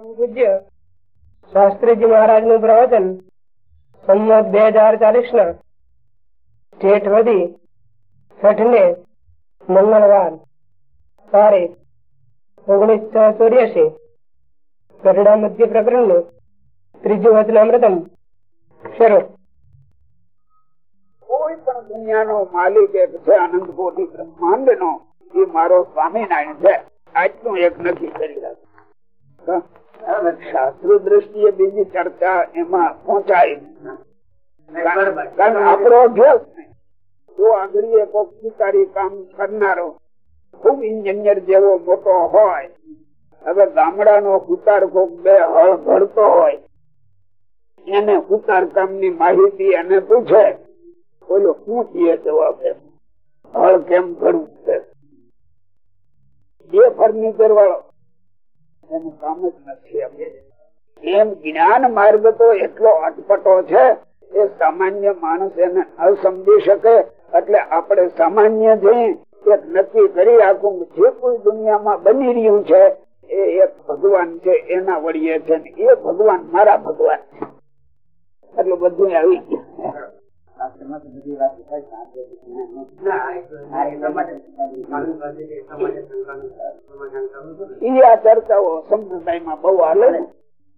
પૂજ્ય શાસ્ત્રીજી મહારાજનું પ્રવચન સંમત બે હજાર ચાલીસ ના જેઠ વધી છઠ ને મંગળવાર તારીખ ઓગણીસ છ ચોર્યાસી ગઢડા મધ્ય પ્રકરણનું ત્રીજું વચનામૃતમ શરૂ. કોઈ પણ દુનિયાનો માલિક એક છે આનંદ બોધી બ્રહ્માંડ નો એ મારો સ્વામિનારાયણ છે. આટલું એક નક્કી કરી રાખે. શાસ્ત્ર દ્રષ્ટિએ બીજી ચર્ચા એમાં પહોંચાય કારણ આપણો અભ્યાસ તો આગળ કોક શિકારી કામ કરનારો ખૂબ ઇન્જિનિયર જેવો મોટો હોય. હવે ગામડાનો કુતાર કોક બે હળ ભરતો હોય. એને કુતાર કામની માહિતી એને પૂછે. બોલો શું છીએ જવાબ? હળ કેમ ભરવું છે? એ ફર્નિચર વાળો. જ એમ. જ્ઞાન માર્ગ તો એટલો અટપટો છે એ સામાન્ય માણસ એને ન સમજી શકે. એટલે આપણે સામાન્ય જઈ એક નક્કી કરી આખું જે કોઈ દુનિયામાં બની રહ્યું છે, એ એક ભગવાન છે, એના વળીએ છે એ ભગવાન મારા ભગવાન છે. એટલે બધું આવી ગયું. આ ચર્ચાઓ સંપ્રદાયમાં બહુ હાલે ને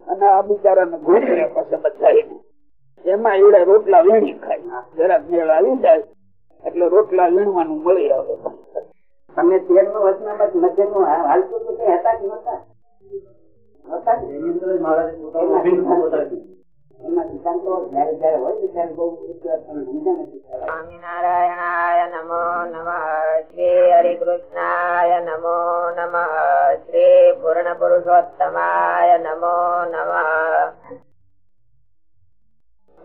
અને આ બિચારાને ઘૂંટે પછી બધા એમાં એવડે રોટલા વીણી ખાય. જરાક મેળ આવી જાય એટલે રોટલા વીણવાનું મળી આવે. તમે તેરનું વચનામાં મધ્યનું હાલતું તો કઈ હતા કે નતા સ્વામિનારાયણાય નમો નમ. શ્રી હરિકૃષ્ણાય નમો નમ. શ્રી પૂર્ણ પુરુષોત્તમાય નમો નમ.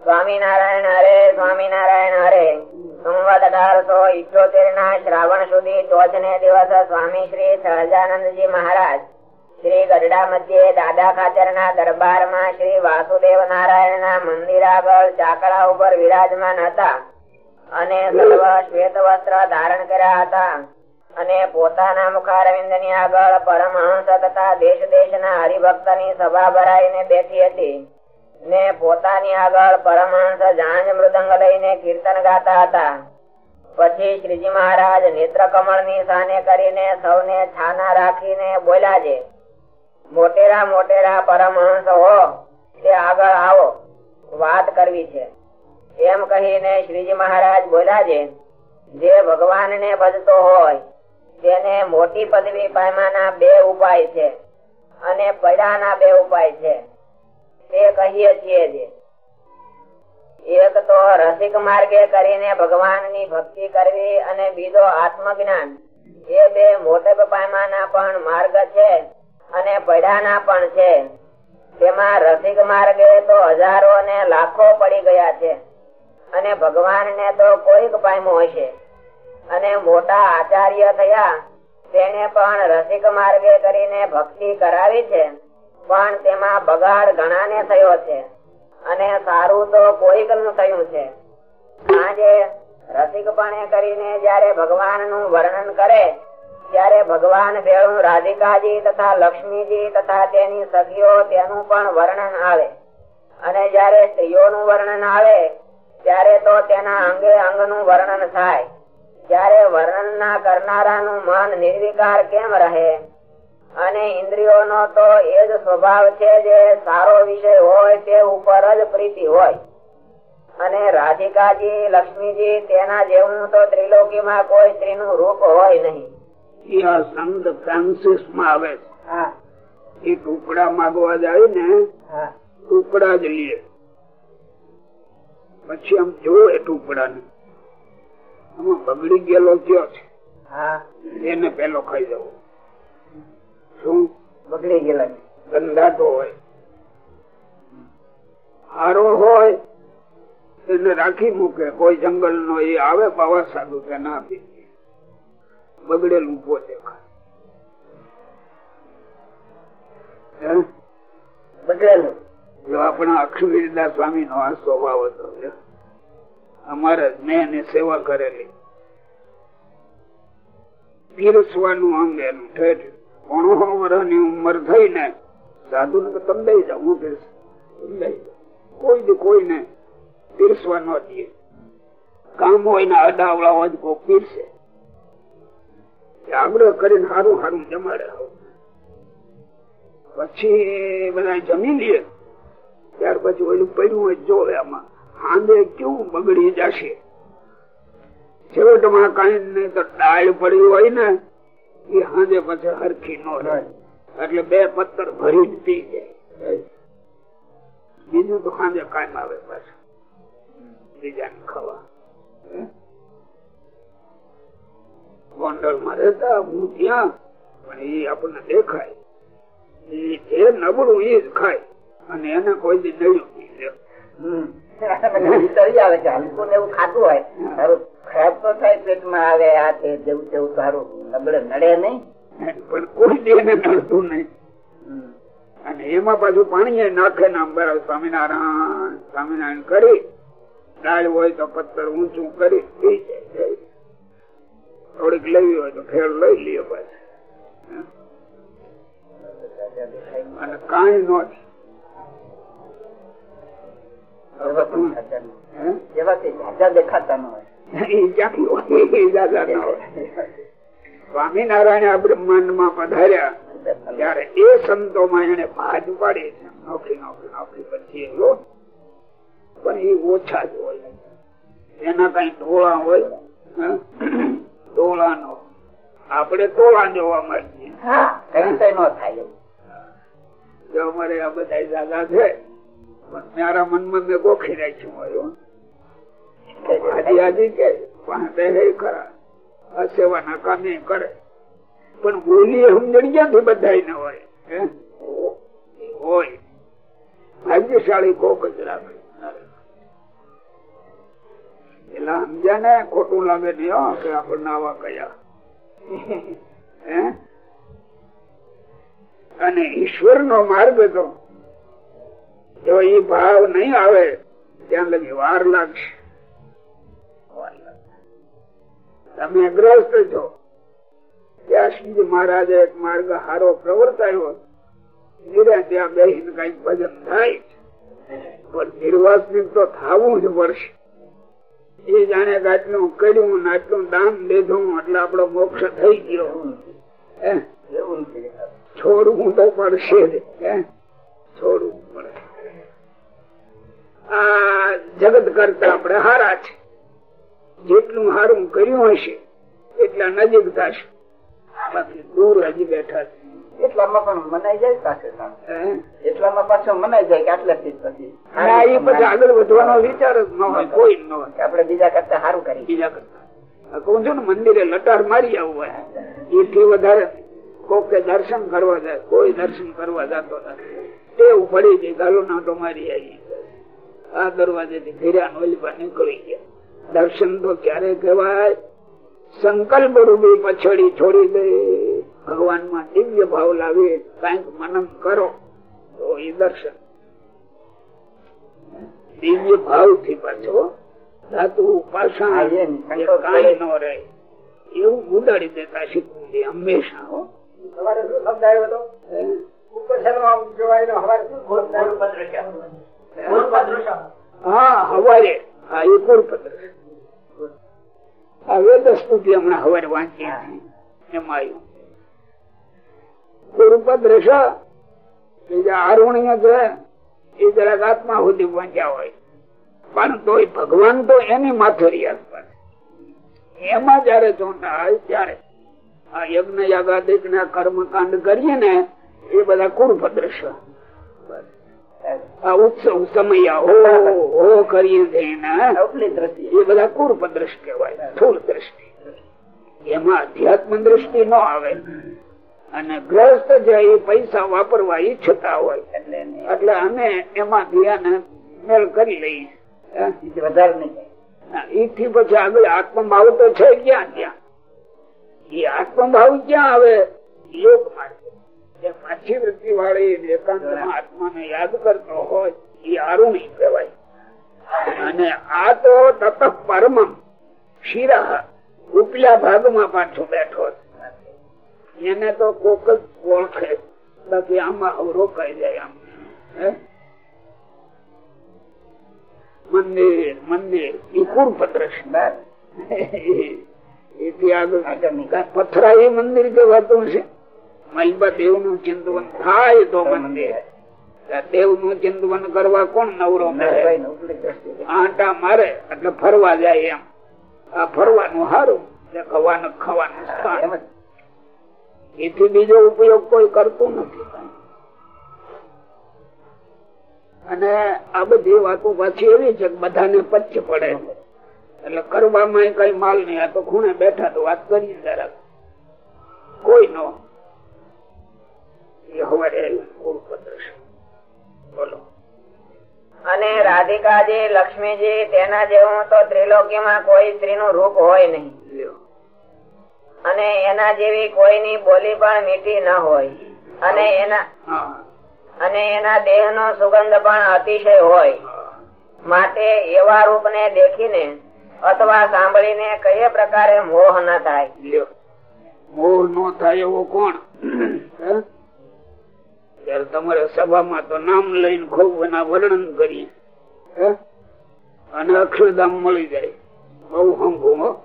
સ્વામિનારાયણ હરે સ્વામિનારાયણ હરે. સંવત અઢારસો ઇઠોતેર ના શ્રાવણ સુધી ચોથ ને દિવસ સ્વામી શ્રી સહજાનંદજી મહારાજ શ્રી ગઢડા મધ્યે દાદા ખાચર ના દરબારમાં શ્રી વાસુદેવ નારાયણ ના મંદિર આગળ ચાકડા ઉપર વિરાજમાન હતા અને સર્વ શ્વેત વસ્ત્ર ધારણ કર્યા હતા અને પોતાના મુખારવિંદની આગળ પરમહંસ તથા દેશ દેશ ના હરિભક્તની સભા ભરાઈને બેઠી હતી ને પોતાની આગળ પરમહંસ જાંજ મૃદંગ લઈને કીર્તન ગાતા હતા. પછી શ્રીજી મહારાજ નેત્ર કમળની સાને કરીને સૌને છાના રાખીને બોલ્યા છે મોટેરા મોટેરા પરમહંસ હો તે આગળ આવો, વાત કરવી છે. એમ કહીને શ્રીજી મહારાજ બોલ્યા છે, જે ભગવાન ને ભજતો હોય, તેને મોટી પદવી પામવાના બે ઉપાય છે અને પડાના બે ઉપાય છે. તે કહીએ છીએ જે, એક તો રસિક માર્ગે કરીને ભગવાનની ભક્તિ કરવી અને બીજો આત્મજ્ઞાન, એ બે મોટે પાયમાના પણ માર્ગ છે. અને પડાના પણ છે. તેમાં રસિક માર્ગે તો હજારો ને લાખો પડી ગયા છે. અને ભગવાન ને તો કોઈક પામ્યું હશે. અને મોટા આચાર્ય થયા, તેને પણ રસિક માર્ગે કરીને ભક્તિ કરાવી છે. પણ તેમાં બગાડ ઘણા ને થયો છે. અને સારું તો કોઈકનું થયું છે. આજે રસિકપણે કરીને જયારે ભગવાનનું વર્ણન કરે ત્યારે ભગવાન ભેળું રાધિકાજી તથા લક્ષ્મીજી તથા તેની સખીઓ તેનું પણ વર્ણન આવે અને જયારે સ્ત્રીઓનું વર્ણન આવે ત્યારે તો તેના અંગે અંગનું વર્ણન થાય. ત્યારે વર્ણન ના કરનારાનું મન નિર્વિકાર કેમ રહે? અને ઇન્દ્રિયોનો તો એ જ સ્વભાવ છે જે સારો વિષય હોય તે ઉપર જ પ્રીતિ હોય. અને રાધિકાજી, લક્ષ્મીજી તેના જેવું તો ત્રિલોકીમાં કોઈ સ્ત્રીનું રૂપ હોય નહીં. આ સંત ફ્રાન્સિસમાં આવે એ ટુકડા માગવા જાય ને ટુકડા જ લે. પછી આમ જોવે ટુકડા ને આમાં બગડી ગયેલો કયો છે? એને પેલો ખાઈ જવો. શું? બગડી ગયેલા ગંધાતો હોય. હારો હોય એને રાખી મૂકે. કોઈ જંગલ નો એ આવે પાવા સાધુ તેને આપી. બગડેલું બગડેલું. જો આપણા અક્ષવીરદાસ સ્વામી નો આ સ્વભાવ હતો અમારે મેં એને સેવા કરેલી. પીરસવાનું અંગ એનું ઠેઠ પોણો વર્ષની ઉંમર થઈ ને સાધુ ને તમે લઈ જાઓ હું પીરસ. તમે કોઈ કોઈને પીરસવા ન દે કામ હોય ને અડાવડા હોય કોક પીરસે. આગ્રહ કરીને સારું સારું જમાડે. પછી બધા જમી લે. ત્યાર પછી ઓલું પડ્યું જોવે આમાં. હાંદે કેવું બગડી જશે. છેવટમાં કઈ નહીં તો ડાળ પડી હોય ને, એ હાંદે પછી હરખી નો રહે. એટલે બે પત્તર ભરી જ પી જાય બીજું તો સાંજે કાયમ આવે પાછું. બીજાને ખાવા. ગોંડલમાં રહેતા હું ત્યાં પણ એ આપણને દેખાય. એ જે નબળું એ જ ખાય. અને એને કોઈ દી નડ્યું એમાં પાછું પાણી નાખે ને બરાબર સ્વામિનારાયણ સ્વામિનારાયણ કરી. દાળ હોય તો પથ્થર ઊંચું કરી થોડીક લેવી હોય તો ખેડ લઈ લઈએ પાછી. અને કાંઈ નો કઈ ઝાઝા દેખાતા ન હોય. સ્વામિનારાયણ બ્રહ્માંડમાં પધાર્યા ત્યારે એ સંતો માં એને ભાજ પાડી છે. નોખી નોકરી નોકરી પછી પણ એ ઓછા જ હોય. એના કઈ ઢોળા હોય હા? ટોળા નો આપણે ટોળા જોવા એવું જો અમારે આ બધા દાદા છે પણ મારા મનમાં મેં ગોખી રાખ્યું હાજી હાજી કે પાસે હે ખરા. અસેવાના કામે કરે. પણ બોલી સમજણ ક્યાંથી બધા ને હોય? હોય. ભાગ્યશાળી કોક જ રાખે. પેલા સમજ્યા ને ખોટું લાગે ને કે આપણને આવા કયા. અને ઈશ્વર નો માર્ગ તો, જો એ ભાવ નહીં આવે, ત્યાં લગી વાર લાગશે. તમે ગ્રસ્ત છો. ત્યાંથી મહારાજે એક માર્ગ હારો પ્રવર્તાયો. ધીરે ત્યાં બેસીને કંઈક ભજન થાય પણ નિર્વાસનિક તો થવું જ પડશે. એ જાણે આટલું કર્યું આટલું દાન લીધું એટલે આપડો મોક્ષ થઈ ગયો. છોડવું તો પડશે છોડવું પડે આ જગત કરતા આપણે હારા છે. જેટલું હારું કર્યું હશે, એટલા નજીક થશે. બાકી દૂર હજી બેઠા છે. એટલામાં પણ મનાઈ જાય પાસે એટલામાં પાછો મનાઈ જાય કે આટલાથી જ પછી એ પછી આગળ વધવાનો વિચાર જ ન હોય કોઈ ન હોય. કે બીજા કરતા સારું કરી બીજા કરતા. કહું છું ને મંદિરે લટાર મારી આવવું એથી વધારે કોક દર્શન કરવા જાય કોઈ દર્શન કરવા જતો નથી. ટેવ પડી ગઈ ગાલો નાટો મારી આવી. આ દરવાજે થી ઓલી નીકળી ગયા. દર્શન તો ક્યારે કહેવાય? સંકલ્પ રૂપી પછડી છોડી દે. ભગવાનમાં દિવ્ય ભાવ લાવી કંઈક મનન કરો તો એ દર્શન. દિવ્ય ભાવથી પાછો ધાતુ ઉપાસના કાંઈ ન રહે. એવું ઉડાડી દેતા શીખવું છે હંમેશા હો. તમારે શું શબ્દ આવ્યો હતો? હે? ઉપસર્ગમાં હવારે શું હા હવારે. હા એ પૂર્વપત્ર આ વેદ સ્તુતિ હમણાં હવારે વાંચી હતી. એમાં આવ્યું. જે આરુણ્ય છે એ જરાક આત્મા સુધી પહોંચ્યા હોય. પણ તોય ભગવાન તો એની માથુરી આસપાસ એમાં જયારે ચોંટા હોય ત્યારે આ યજ્ઞ યાગાદિક ના કર્મકાંડ કરીએ ને એ બધા કુરપદ્ર દ્રશ્ય આ ઉત્સવ સમય હો કરીએ એ બધા કુર્પ દ્રષ્ટિ કહેવાય સ્થુલ દ્રષ્ટિ. એમાં અધ્યાત્મ દ્રષ્ટિ ન આવે. અને ગ્રસ્ત જે એ પૈસા વાપરવા ઈચ્છતા હોય એટલે એટલે અમે એમાં ધ્યાન મેળ કરી લઈએ. વધારે નહીં ઈથી પછી આગળ આત્મભાવ તો છે ક્યાં ક્યાં એ આત્મભાવ ક્યાં આવે? યોગ માટે. જે પાછી વૃત્તિ વાળી એકાંતમાં આત્માને યાદ કરતો હોય એ આરુણી કહેવાય. અને આ તો તત પરમ શિરા ઉપલા ભાગમાં પાછો બેઠો છે. એને તો કોક જ ઓળખે. બાકી આમાં રોકાઈ જાય આમ. મંદિર મંદિર. એ કુર્પ દ્રશ્ય એથી આગળ કાંઈ પથરાઈ મંદિર કહેવાતું છે મલબા દેવનું ચિંતવન થાય તો મંદિર. દેવનું ચિંતવન કરવા કોણ નવરો આટા મારે એટલે ફરવા જાય એમ. આ ફરવાનું સારું એટલે ખવાનું ખાવાનું સ્થાન. એથી બીજો ઉપયોગ કોઈ કરતું નથી. અને આ બધી વાતો પાછી એવી છે કે બધાને પચ્ચ પડે. એટલે કરવામાં કઈ માલ નહીં આ તો ખૂણે બેઠા તો વાત કરી જરાક. કોઈ નો બોલો. અને રાધિકાજી લક્ષ્મીજી તેના જેવું તો ત્રિલોકીમાં કોઈ સ્ત્રીનું રૂપ હોય નહીં. લ્યો. અને એના જેવી કોઈની બોલી પણ મીઠી ન હોય. અને એના અને એના દેહ નો સુગંધ પણ અતિશય હોય. માટે એવા રૂપ ને દેખીને અથવા સાંભળીને કઈ પ્રકારે મોહ ન થાય. મોર નો થાય એવો કોણ? તમારે સભામાં તો નામ લઈને ખૂબ એના વર્ણન કરીએ. હે? અને અક્ષરધામ મળી જાય. બહુ હંભું હો.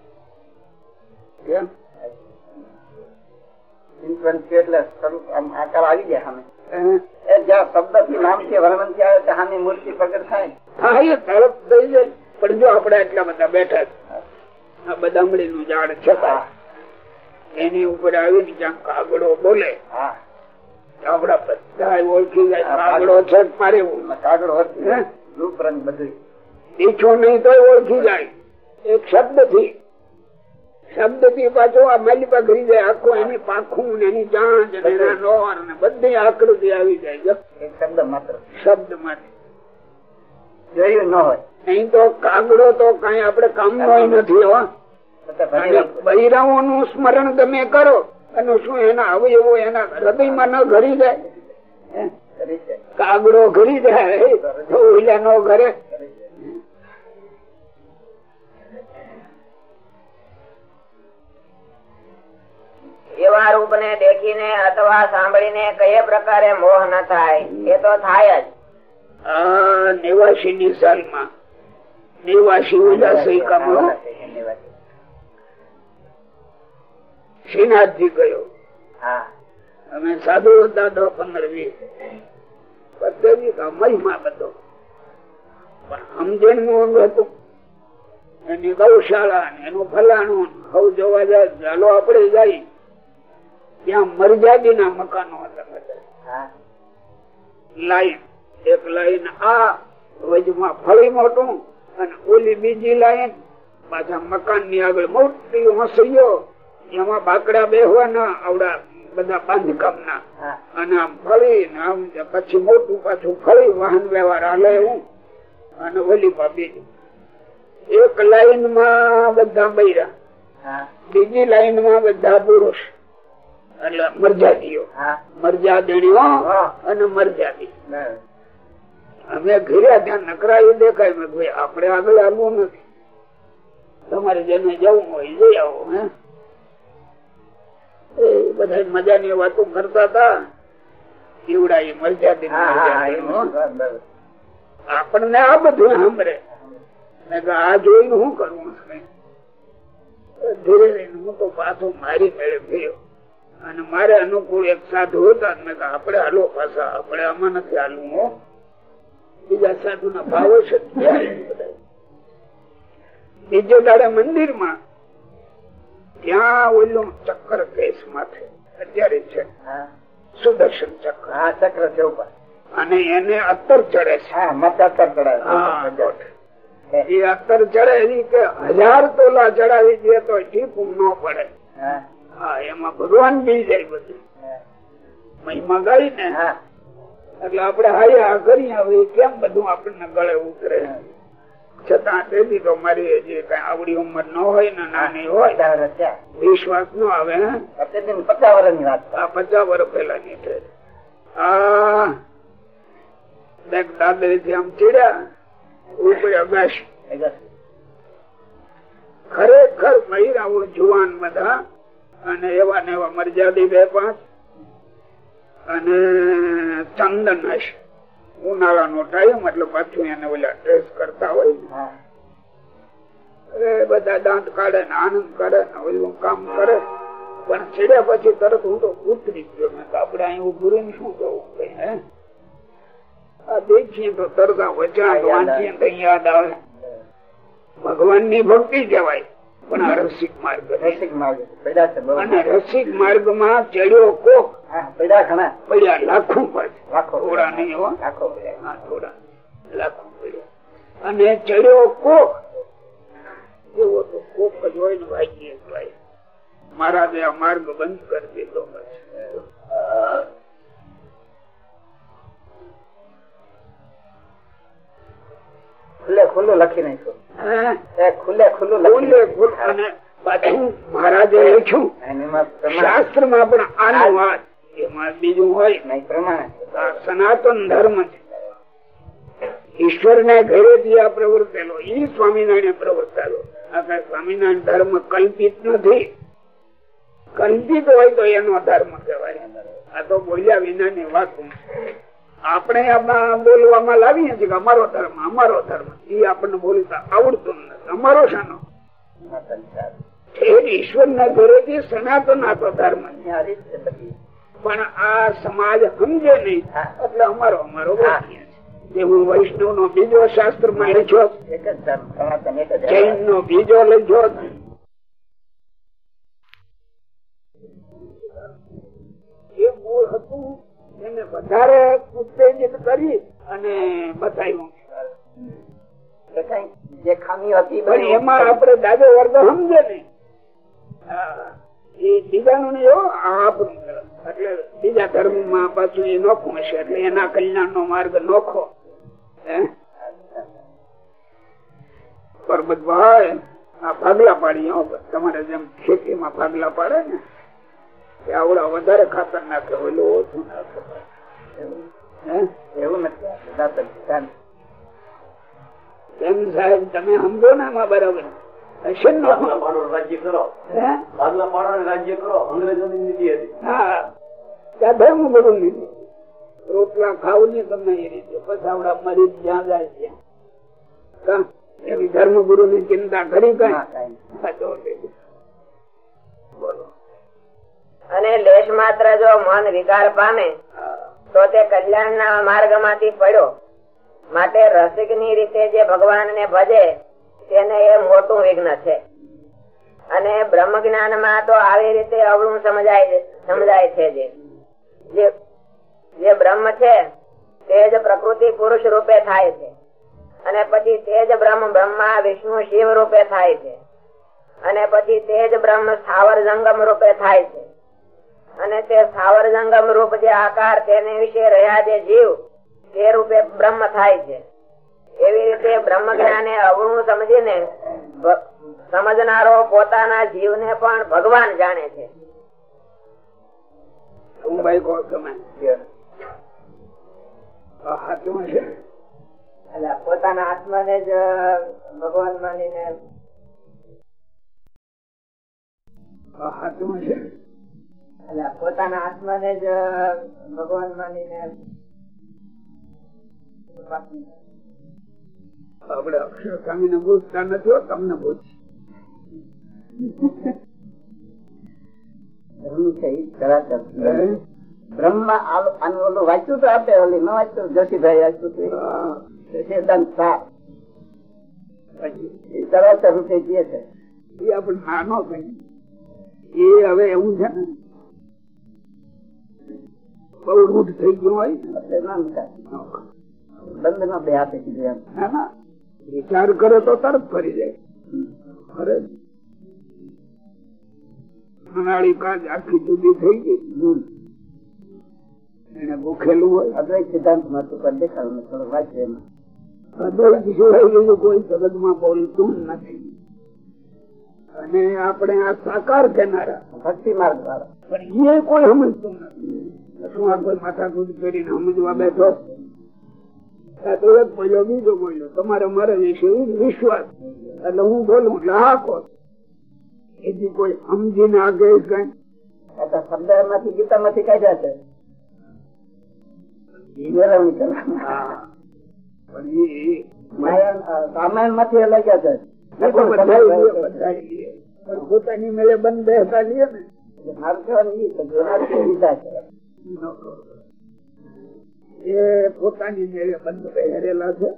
કેમ? એટલે સ્વરૂપ આમ આકાર આવી જાય સામે. જ્યાં શબ્દથી નામથી વર્ણનથી આવે ત્યાં મૂર્તિ પ્રગટ થાય. હા એ તરત થઈ જાય પણ જો આપડે એટલા બધા બેઠા આ બદામડી નું ઝાડ છતાં એની ઉપર આવીને જ્યાં કાગડો બોલે હા. આપડા બધા ઓળખી જાય કાગડો છે મારે કાગળ હે? રૂપ રંગ બધું પીછો નહીં તો ઓળખી જાય. એક શબ્દથી શબ્દથી પાછો આ માલિપા પકડી જાય આખું એની પાખું ને એની ચાંચ ને એના નોર ને બધી આકૃતિ આવી જાય. શબ્દ માત્ર. શબ્દ માત્ર. જોયું ન હોય. તો કાગડો તો કઈ આપડે કામ નથી. હો. નું સ્મરણ તમે કરો અને શું એના અવયવો એના હૃદયમાં ન ઘરી જાય? કાગડો ઘરી જાય નો ઘરે. એવા રૂપ ને દેખીને અથવા સાંભળીને કઈ પ્રકારે મોહ ન થાય. એ તો થાય જ. નિવાસી ની સાલમાં. નેવાસી ઉદાસી શ્રીનાથજી ગયો. હા. અમે સાધુ હતા દો પંદર વીસ. પદ્ધતિ મહિમા બધો. પણ સમજણનું અંગ હતું એની ગૌશાળા ને એનું ફલાણું હવ જોવા જાય ચાલો આપડે જાય. ત્યાં મરજાદી ના મકાનો હતા લાઈન એક લાઈન આ વજમાં ફળી મોટું અને ઓલી બીજી લાઈન પાછા મકાનની આગળ મોટી હસૈયો એમાં બાકડા બેહવાના આવડા બધા બાંધકામ ના અને આમ ફળી ને આમ પછી મોટું પાછું ફળી વાહન વ્યવહાર હાલે એવું. અને ઓલી બીજું. એક લાઈનમાં બધા બૈરા બીજી લાઈનમાં બધા પુરુષ. મરજાદીઓ મરજાદીઓ. અને મરજાદી અમે ઘેર્યા ત્યાં નકરાયું દેખાય. મેં ભાઈ આપણે આગળ આવવું નથી. તમારે જેને જવું હોય જઈ આવો હે. એ બધા મજાની વાતો કરતા હતા. એવડા એ મરજાદી. આપણને આ બધું સાંભળે. મેં આ જોઈને શું કરવું ધીરે ધીરે હું તો પાછો મારી મેળે ગયો અને મારે અનુકૂળ એક સાધુ હતા મેં આપણે હાલો પાછા આપણે આમાં નથી હાલવું હો. બીજા સાધુ ના ભાવ છે બીજો દાડે મંદિરમાં ત્યાં ઓલું ચક્કર કેસ માથે અત્યારે છે સુદર્શન ચક્ર હા ચક્ર છે ઉપર. અને એને અત્તર ચડે છે. હા મતાતર ચડાવે હા, એ અત્તર ચડે કે હજાર તોલા ચડાવી દે તો ઠીકું ન પડે. હા હા એમાં ભગવાન બી જાય બધું મહિમા ગાઈ ને. હા. એટલે આપડે હાય આ કરીએ હવે કેમ બધું આપણને ગળે ઉતરે? છતાં તેથી તો મારી હજી કઈ આવડી ઉંમર ન હોય ને નાની હોય. વિશ્વાસ ન આવે હે? પચાસ વર્ષની વાત આ પચાસ વર્ષ પેલા ની છે આ દાદરી થી આમ ચીડ્યા ઉપર અગાશ ખરેખર મહિરાઓ જુવાન બધા અને એવા ને એવા મર્યાદી બે પાંચ અને ચંદન હશે. ઉનાળાનો ટાઈમ એટલે પાછું એને ઓલા ડ્રેસ કરતા હોય ને. એ બધા દાંત કાઢે ને આનંદ કરે ને ઓલું કામ કરે. પણ છેડ્યા પછી તરત હું તો ઉતરી ગયો. મેં તો આપડે અહીં ઉભું રહીને શું કહું હે? આ દેખીએ તો તરતા આ વાંચીએ તો યાદ આવે. ભગવાનની ભક્તિ કહેવાય. પણ આ રસિક માર્ગ રસિક માર્ગ પડ્યા છે અને રસિક માર્ગમાં ચડ્યો કોક હા, ઘણા. પડ્યા લાખો થોડા નહીં હો. લાખો પડ્યા. થોડા. લાખો પડ્યા. અને ચડ્યો કોક. એવો તો કોક જ હોય ને ભાઈ મારા મહારાજે આ માર્ગ બંધ કરી દીધો ખુલ્લે ખુલ્લું લખી નાખ્યું. મહારાજે લખ્યું. શાસ્ત્રમાં પણ આનો વાત. એમાં બીજું હોય નહીં પ્રમાણે. સનાતન ધર્મ છે. ઈશ્વર ને ઘરેથી આ પ્રવર્તેલો. ઈ સ્વામિનારાયણ પ્રવર્તેલો. આ કઈ સ્વામિનારાયણ ધર્મ કલ્પિત નથી. કલ્પિત હોય તો એનો ધર્મ કહેવાય. આ તો બોલ્યા વિના ની વાત આપણે બોલવામાં લાવીએ છીએ અમારો ધર્મ અમારો ધર્મ. એ આપણને બોલતા આવડતું નથી. અમારો શાનો. ઈશ્વર ના ઘરે સનાતન આ તો ધર્મ. પણ આ સમાજ સમજે નહીં. એટલે અમારો અમારો જે હું વૈષ્ણવ નો બીજો શાસ્ત્ર માણી છો જૈન નો બીજો લેજો એ મૂળ હતું એને વધારે ઉત્તેજિત કરી અને બતાવ્યું. જે ખામી હતી એમાં આપણે દાદો વર્ગ સમજે ને. એ બીજાનું નહીં હો, આ આપણું એટલે બીજા ધર્મમાં પાછું એ નોખું હશે એટલે એના કલ્યાણ નો માર્ગ નોખો. હે? પરબતભાઈ આ ભાગલા પાડી તમારે જેમ ખેતીમાં ભાગલા પાડે ને એ આવડા વધારે ખાતર નાખે ઓલું ઓછું નાખે. એવું નથી. સનાતન એમ સાહેબ તમે સમજો ને એમાં બરાબર. હશે ને? નોખું? ભાગલા પાડો રાજ્ય કરો. હે? ભાગલા પાડો ને રાજ્ય કરો. અંગ્રેજોની નીતિ હતી. હા. ત્યાં ધર્મ ગુરુ લીધું રોટલા ખાવ ને તમે એ રીતે. પછાવડા મરી જ્યાં જાય ત્યાં. કા? એની ધર્મ ગુરુ ની ચિંતા કરી કઈ. બોલો. અને લેશ માત્ર જો મન વિકાર પામે તો તે કલ્યાણ ના માર્ગમાંથી પડ્યો. માટે રસિકની રીતે જે ભગવાન ને ભજે તેને એ મોટું વિઘ્ન છે. અને બ્રહ્મ જ્ઞાનમાં તો આવી રીતે અવળું સમજાય સમજાય છે જે. જે- જે બ્રહ્મ છે તે જ પ્રકૃતિ પુરુષ રૂપે થાય છે. અને પછી તે જ બ્રહ્મ બ્રહ્મા વિષ્ણુ શિવ રૂપે થાય છે. અને પછી તે જ બ્રહ્મ સ્થાવર જંગમ રૂપે થાય છે. અને તે સ્થાવર જંગમ રૂપ જે આકાર તેને વિશે રહ્યા જે જીવ તે રૂપે બ્રહ્મ થાય છે. એવી રીતે બ્રહ્મ જ્ઞાને અવળું સમજીને સમજનારો પોતાના જીવને પણ ભગવાન જાણે છે. પોતાના આત્માને જ ભગવાન માનીને. ને સાચું છે? પોતાના આત્માને જ ભગવાન માનીને આપડે અક્ષર સ્વામી ને પૂછતા નથી તમને પૂછ છે. બ્રહ્મ વાંચ્યું તો આપે ઓલી ન વાંચ્યું જોશીભાઈ વાંચ્યું તો. એ સિદ્ધાંત સાર. એ સનાતન રૂપે જે છે. એ આપણે નાનો કઈ એ હવે એવું છે ને બહુ રૂઢ થઈ ગયું હોય. એટલે ના. બંધ નો બે હાથે કીધું એમ. વિચાર કરો તો તરત ફરી જાય. આખી જુદી થઈ ગઈ. એને ભૂખેલું હોય. અદ્વૈત સિદ્ધાંતમાં તો કરી દેખાડું થોડું વાંચે અદ્વૈત સિવાય બીજું કોઈ જગતમાં બોલતું નથી. અને આપણે આ સાકાર કેનારા. ભક્તિ માર્ગ વાળા. પણ એ કોઈ સમજતું નથી. શું આ કોઈ માથાકૂટ કરીને સમજવા બેઠો? આ તો એક બોલ્યો બીજો બોલ્યો. તમારે મારે વિશે વિશ્વાસ. એટલે હું બોલું એટલે હા કહો. એથી કોઈ સમજીને આ કઈ. શબ્દમાંથી ગીતા માંથી કાઢ્યા છે. મેળવણી કરવાના હા. પણ ઈ રામાયણમાંથી લખ્યા છે. એ તો બધાય લે, બધાય લે. પણ પોતાની મેળે બંધ બેસતા લઈએ ને. મારું કહેવાનું ન. એ પોતાની મેળે બંધ પહેરેલા છે.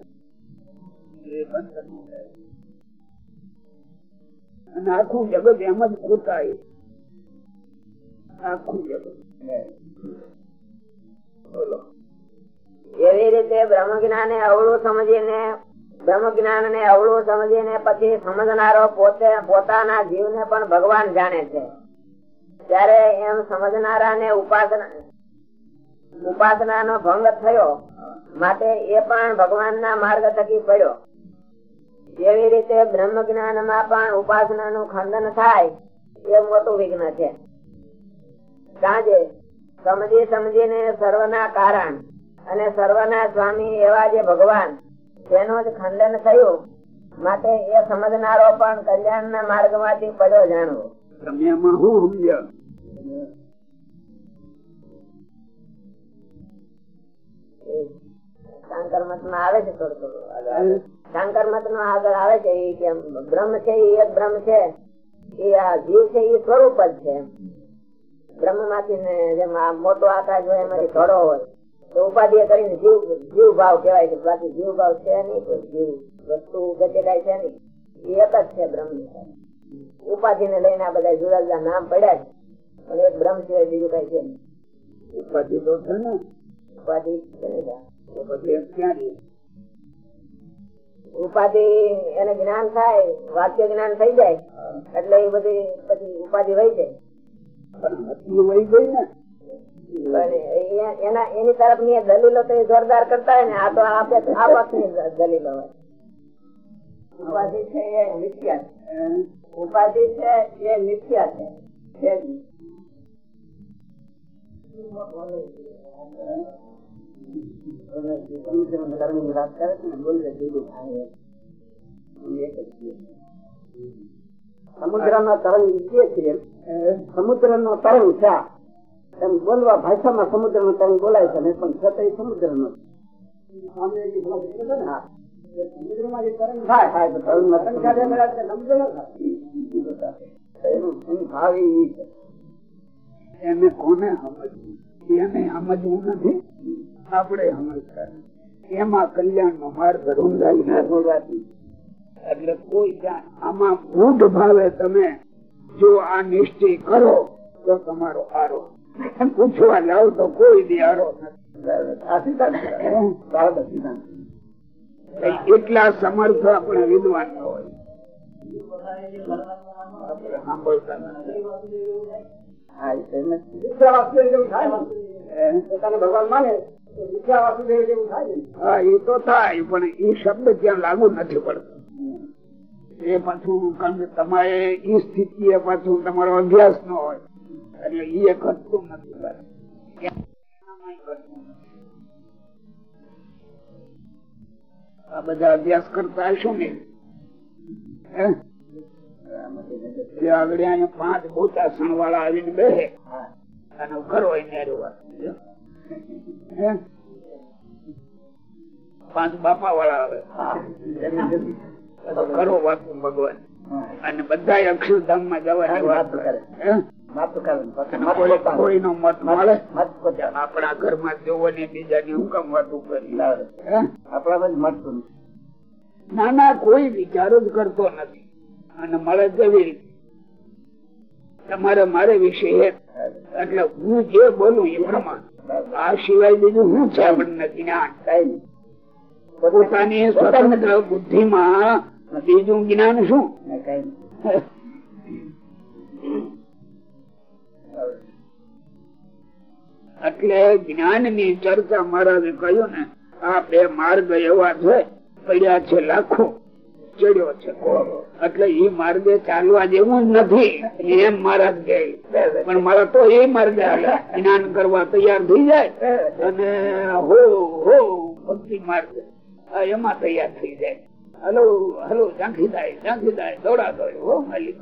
અને આખું જગત એમ જ પોતાય આખું જગત. એવી રીતે બ્રહ્મ જ્ઞાન અવળું સમજીને, બ્રહ્મ જ્ઞાન ને અવળું સમજીને પછી સમજનારો પોતે પોતાના જીવને પણ ભગવાન જાણે છે. ત્યારે એમ સમજનારા ને ઉપાસના ઉપાસના નો ભંગ થયો માટે એ પણ ભગવાન ના માર્ગ થકી પડ્યો. એવી રીતે બ્રહ્મ જ્ઞાનમાં પણ ઉપાસના નું ખંડન થાય, એ મોટું વિઘ્ન છે. સાંજે સમજી સમજીને સર્વના કારણ અને સર્વના સ્વામી એવા જે ભગવાન, તેનું જ ખંડન થયું માટે એ સમજનારો પણ કલ્યાણ ના માર્ગમાંથી પડ્યો જાણવો શાંકર મતમાં આવે છે થોડું થોડું. શંકર મત નો આગળ આવે છે એ કેમ બ્રહ્મ છે એ એક બ્રહ્મ છે. એ આ જીવ છે એ સ્વરૂપ જ છે બ્રહ્મમાંથી જેમ આ મોટો આકાશ હોય એમાંથી થોડો હોય તો ઉપાધિ કરીને જીવ જીવ ભાવ કેવાય છે. બાકી જીવ ભાવ છે નહીં કોઈ જીવ વસ્તુ ગતે કઈ છે નહીં. એ એક જ છે બ્રહ્મ ઉપાધિ ને લઈને આ બધા જુદા જુદા નામ પડ્યા છે. પણ એક બ્રહ્મ સિવાય બીજું કઈ છે નહીં. ઉપાધિ તો છે ને. ઉપાધિ એને જ્ઞાન થાય વાક્ય જ્ઞાન થઈ જાય એટલે એ બધી પછી ઉપાધિ વહી જાય. એના એની તરફની દલીલો તો જોરદાર કરતા હોય ને આ તો આપે આ પક્ષની દલીલો હોય. ઉપાધિ છે એ મિથ્યા છે. ઉપાધિ છે એ મિથ્યા છે. ધર્મની વાત કરે છે ને બોલે જુદું થાય છે. સમુદ્રનો તરંગ ઈચ્છીએ છીએ સમુદ્ર નો તરંગ છે એમ બોલવા ભાષામાં સમુદ્ર નો તરંગ બોલાય છે ને પણ છતાં સમુદ્ર નો સમુદ્રમાં જે તરંગ થાય થાય તો તરંગ સાથે તરંગ થાય. એનું એનું ભાવ એ છે એને કોને સમજવું એને સમજવું નથી. આપણે સમજતા એમાં કલ્યાણ નો માર્ગ રૂંધાઈ નથી. એટલે કોઈ આમાં મૂઢ ભાવે તમે જો આ નિશ્ચય કરો, તો તમારો આરો. પૂછવા લાવ તો કોઈ દી આરો નથી. એટલા સમર્થ આપણે વિદ્વાન હોય. સાંભળતા નથી. ભગવાન માને હા એ તો થાય પણ એ શબ્દ ત્યાં લાગુ નથી પડતો એ પાછું કારણ કે તમારે એ સ્થિતિ એ પાછું તમારો અભ્યાસ ન હોય એટલે એ ઘટતું નથી. આ બધા અભ્યાસ કરતા હશો ને? જે આગળ અહીંયા પાંચ ભૂતાસણ વાળા આવીને બેસે અને ખરો? પાંચ બાપા વાળા આવે કરો વાતું ભગવાન અને બધા અક્ષરધામમાં જવાની વાત કરે હે? મત. કોઈનો મળે આપણા ઘરમાં જોવો બીજાની હું કામ વાતું કરી બરાબર. હે? આપણામાં જ મળતું નથી. ના ના કોઈ વિચાર જ કરતો નથી અને મળે રીતે. તમારે મારે વિશે એટલે હું જે બોલું એ પ્રમાણ આ સિવાય બીજું હું છે આપણને જ્ઞાન પોતાની સ્વતંત્ર બુદ્ધિમાં બીજું જ્ઞાન શું. એટલે જ્ઞાનની ચર્ચા મહારાજે કહ્યું ને આ બે માર્ગ એવા છે પડ્યા છે લાખો. ચડ્યો છે. એટલે એ માર્ગે ચાલવા જેવું નથી. એમ મહારાજ કહે પણ મારા તો એ માર્ગે જ્ઞાન કરવા તૈયાર થઈ જાય અને હો હો ભક્તિ માર્ગ. એમાં તૈયાર થઈ જાય. હલો હલો ઝાંખી દાય ઝાંખી દાય દોડા દોડ હો માલિક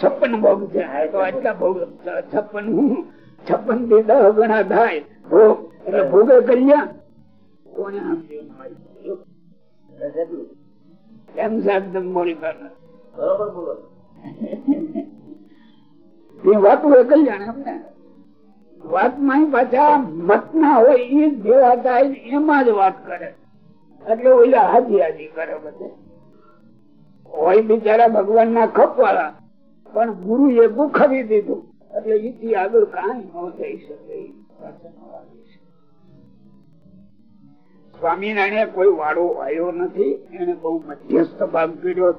છપ્પન ભોગ છે. તો આટલા ભોગ છપ્પન હું છપ્પનથી દસ ગણા થાય. ભોગ એટલે ભોગે કલ્યાણ કોને આપ્યું કેમ મોડી બરોબર બોલો વાતું કરે. એટલે ઓલા હાજી હાજી કરે બધે. હોય બિચારા ભગવાન ના ખપવાળા પણ ગુરુ એ ગુખાવી દીધું. એટલે એથી આગળ કઈ ન થઈ શકે. સ્વામિનારાયણ કોઈ વાળો આવ્યો નથી. એને બહુ મધ્યસ્થ ભાગ કર્યો.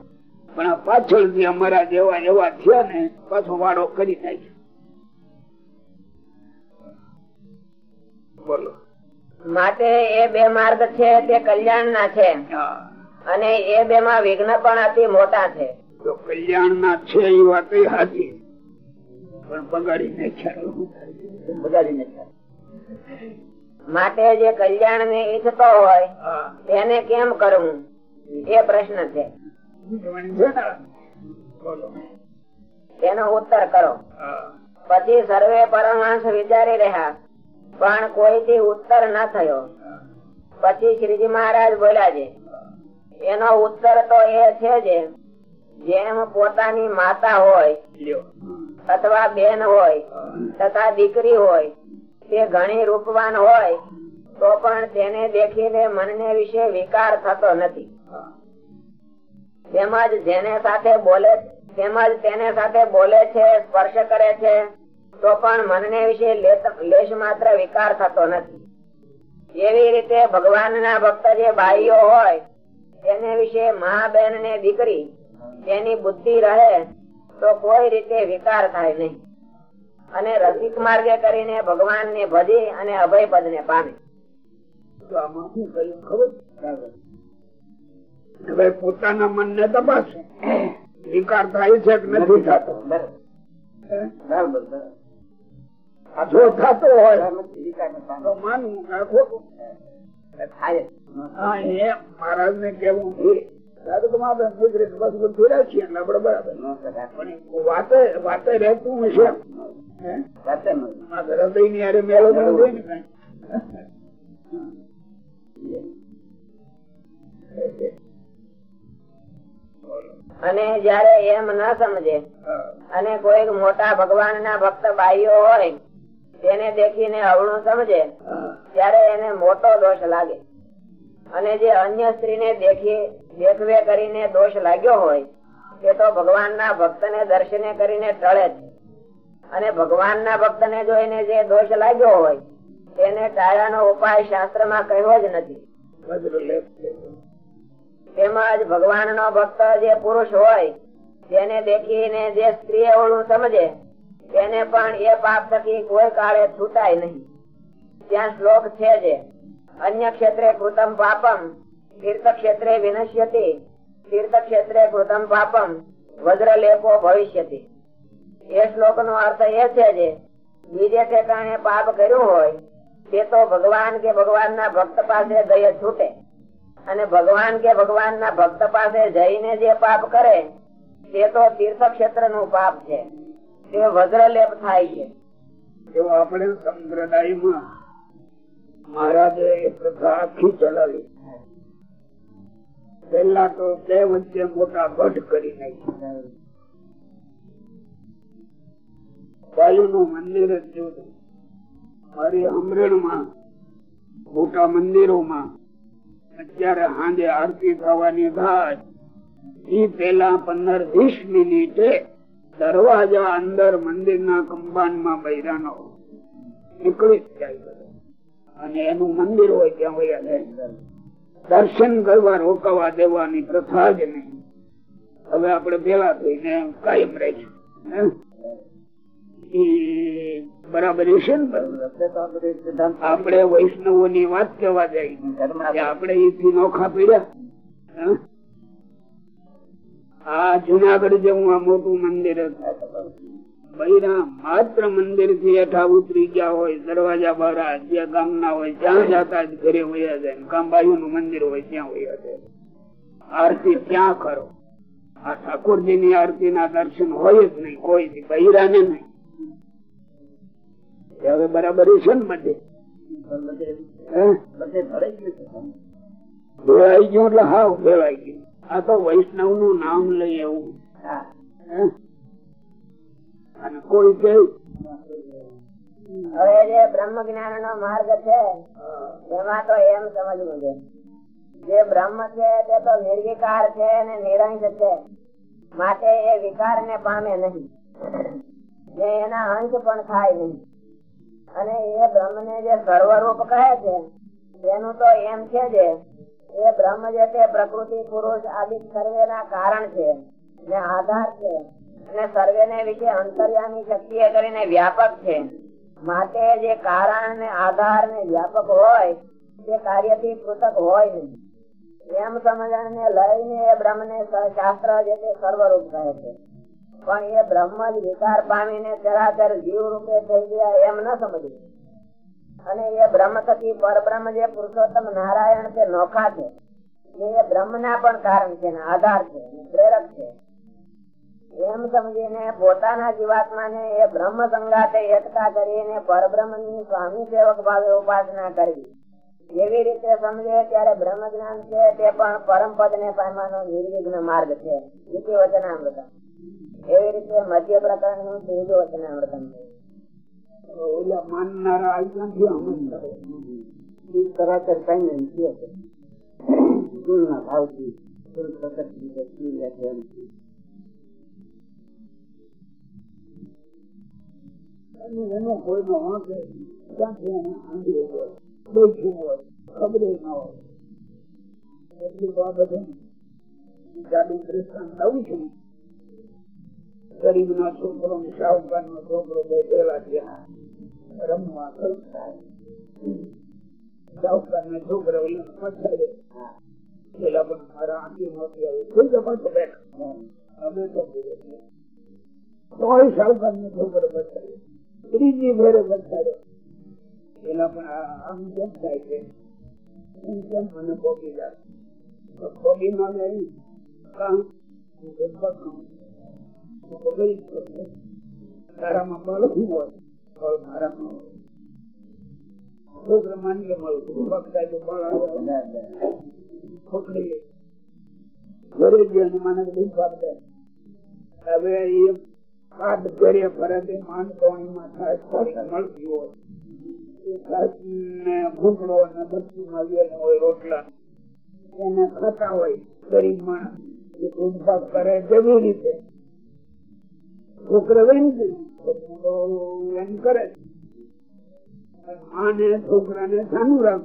પણ આ પાછળથી અમારા જેવા એવા થયા ને પાછો વાળો કરી નાખ્યો. બોલો. માટે એ બે માર્ગ છે તે કલ્યાણ ના છે અને એ બે માં વિઘ્ન પણ અતિ મોટા છે. તો કલ્યાણ ના છે એ વાત સાચી પણ બગાડી નાખ્યા બગાડીને માટે જે કલ્યાણ ને ઈચ્છતો હોય તેને કેમ કરવું? એ પ્રશ્ન છે. તેનો ઉત્તર કરો. પછી સર્વે પરમાંશ વિચારી રહ્યા પણ કોઈથી ઉત્તર ન થયો. પછી શ્રીજી મહારાજ બોલ્યા છે એનો ઉત્તર તો એ છે જે જેમ પોતાની માતા હોય લ્યો. અથવા બેન હોય તથા દીકરી હોય તે ઘણી રૂપવાન હોય, તો પણ તેને દેખીને મનને વિશે વિકાર થતો નથી. તેમજ જેને સાથે બોલે, તેમજ તેને સાથે બોલે છે, સ્પર્શ કરે છે, તો પણ મનને વિશે લેશ માત્ર વિકાર થતો નથી. એવી રીતે ભગવાનના ભક્ત જે ભાઈઓ હોય તેને વિશે મહાબેન ને દીકરી તેની બુદ્ધિ રહે, તો કોઈ રીતે વિકાર થાય નહીં. અને રસિક માર્ગે કરીને ભગવાન ને ભજી અને અભય પદ ને પામે પોતાના મન ને તપાસે. વિકાર થાય છે કે નથી થતો? જો થતો હોય તો માનવું કે ખોટું. હા મહારાજ ને કેવું અને જયારે એમ ના સમજે અને કોઈક મોટા ભગવાન ના ભક્ત ભાઈઓ હોય તેને દેખીને અવળું સમજે ત્યારે એને મોટો દોષ લાગે. અને જે અન્ય સ્ત્રીને દેખી દેખવે કરીને દોષ લાગ્યો હોય તે તો ભક્ત ને દર્શને કરીને ટળે છે અને ભગવાન ના ભક્ત ને જોઈને જે દોષ લાગ્યો હોય તેને ટાળાનો ઉપાય શાસ્ત્રમાં કહ્યો જ નથી. તેમજ ભગવાન નો ભક્ત જે પુરુષ હોય તેને દેખીને જે સ્ત્રી ઓળું સમજે તેને પણ એ પાપ થકી કોઈ કાળે છૂટાય નહીં. ત્યાં શ્લોક છે જે, અન્ય ક્ષેત્રે કૃતમ પાપમ તીર્થ ક્ષેત્રે વિનશ્યતિ તીર્થ કૃતમ પાપમ, વજ્રલેપો ભવિષ્યતિ. એ શ્લોક નો અર્થ એ છે જે, બીજે ઠેકાણે પાપ કર્યું હોય, તે તો ભગવાન કે ભગવાન ના ભક્ત પાસે ગયે છૂટે. અને ભગવાન કે ભગવાન ના ભક્ત પાસે જઈને જે પાપ કરે, તે તો તીર્થ ક્ષેત્રનું પાપ છે. તે વજ્રલેપ થાય છે. એવો આપણે સંપ્રદાયમાં મહારાજે પ્રથા આખી ચલાવી પેલા તો તે વચ્ચે મોટા ગઢ કરી નું મંદિર મોટા મંદિરોમાં અત્યારે સાંજે આરતી થવાની થાય એ પેલા પંદર વીસ મિનિટે દરવાજા અંદર મંદિર ના કંપાનમાં બૈરાનો નીકળી જાય અને એનું મંદિર હોય ત્યાં જાય. દર્શન કરવા, રોકવા દેવાની પ્રથા જ નહીં. હવે આપણે ભેગા થઈને કાયમ રહીશું બરાબર છે આપણે વૈષ્ણવો ની વાત કેવા જાય આપડે એથી નોખા પીડ્યા આ જુનાગઢ જેવું આ મોટું મંદિર હતું. બૈરા માત્ર મંદિરથી હેઠા ઉતરી ગયા હોય દરવાજા બારા જે ગામના હોય ત્યાં જતા જ ઘરે વયા જાય ને કામ બાજુ નું મંદિર હોય ત્યાં વયા જાય. આરતી ત્યાં કરો. આ ઠાકોરજી ની આરતી ના દર્શન હોય જ નહીં કોઈ બૈરા ને નહીં. હવે બરાબર છે ને બધે? ભેળાઈ ગયું એટલે હાવ ભેળાઈ ગયું. આ તો વૈષ્ણવનું નામ લઈ એવું હા? કોઈ કે? હવે જે બ્રહ્મ જ્ઞાન નો માર્ગ છે, એમાં તો એમ સમજવું છે. જે બ્રહ્મ છે, તે તો નિર્વિકાર છે અને નિરંશ છે. માટે એ વિકાર ને પામે નહીં. એના અંશ પણ થાય નહીં. અને એ બ્રહ્મ ને જે સર્વરૂપ કહે છે, તેનું તો એમ છે જે એ. બ્રહ્મ જે તે પ્રકૃતિ, પુરુષ, આદિ સર્વે કારણ છે ને આધાર છે. અને સર્વે ને વિશે અંતર્યામી શક્તિ કરીને વ્યાપક છે. માટે જે કારણ ને આધાર ને વ્યાપક હોય, તે કાર્યથી પૃથક હોય નહીં. એમ સમજણ ને લઈને એ બ્રહ્મ ને શાસ્ત્ર જે તે સર્વરૂપ કહે છે. પણ એ બ્રહ્મ જ વિકાર પામીને ચરાચર જીવ રૂપે થઈ ગયા એમ ન સમજવું. અને એ બ્રહ્મ થકી પરબ્રહ્મ જે પુરુષોત્તમ નારાયણ તે નોખા છે, એ બ્રહ્મ ના પણ કારણ છે આધાર છે પ્રેરક છે. એમ સમજીને પોતાના જીવાત્મા ને એ બ્રહ્મ સંગાતે એકતા કરીને પરબ્રહ્મની સ્વામી સેવક ભાવે ઉપાસના કરવી એવી રીતે સમજે ત્યારે બ્રહ્મ જ્ઞાન છે તે પણ પરમ પદ ને પામવાનો નિર્વિઘ્ન માર્ગ છે. બીજી વચનામૃત. એવી રીતે મધ્ય પ્રકરણનું ત્રીજું વચનામૃત માનનારા આવી નથી એનો ગરીબ નો છોકરો શાહુકાર નો છોકરો બે પેલા રમવા શાહુકાર ના છોકરા પછાડે પેલા પણ મારા આંખી નહોતી આવી કોઈ બેઠા અમે તો તોય શાહુકાર નો છોકરો બચાવ્યો ત્રીજી ભેરે બચાવ્યો પેલા પણ આમ કેમ થાય છે? હું કેમ મને ભોગી જાય? તો પોગી ન ગઈ કામ હું પકડું. હું છું. તારામાં મળવું હોય? છોકરા તો મને દુઃખ પકડે હવે ને ઊંધા કરે કરે. આને છોકરાને સાનું રાખ.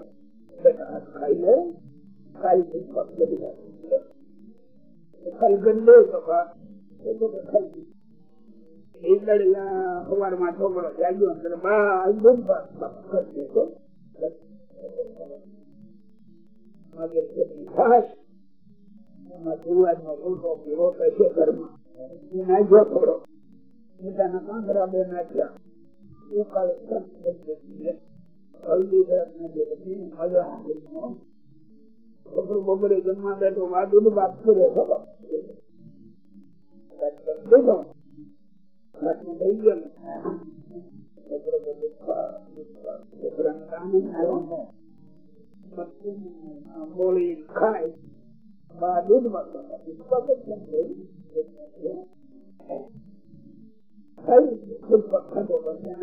બેટા ખાઈ લે. ખાઈ. એ દળિયા સવારમાં છોકરો જાગ્યો. છોકરો બપોરે જમવા બેઠો દૂધ ભાત કર્યો બોલી ખાય બા દૂધમાં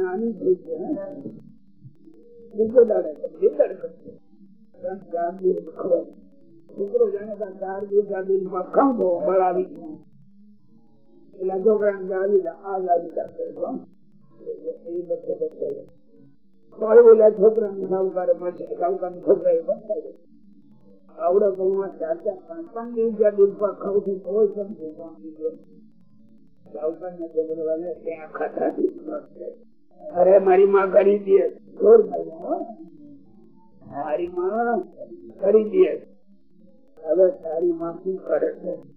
આનંદ થઈ ગયો. છોકરો જાણે કે આ ચાર દિવસ આ અરે મારી માં કરી દે જોર. મારી માં કરી દે હવે તારી માં શું કરે છે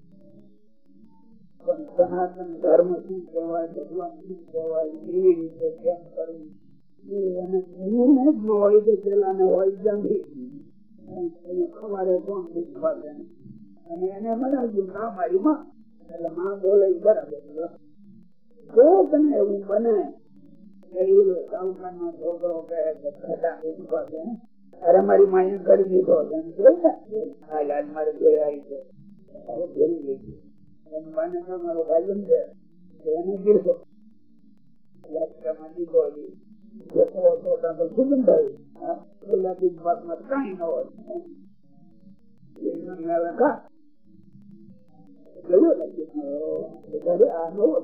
સનાતન ધર્મ શું કહેવાય ભગવાન શું કહેવાય કેવી રીતે કેમ કરવું અરે મારી માય કરી દીધો મારે ઘરે આવી ગયો મારો ભાઈ છે એને ગીરતો દીધો સુગંધ આવી પેલા બીજ ભાગમાં કઈ ન હોય આ નવો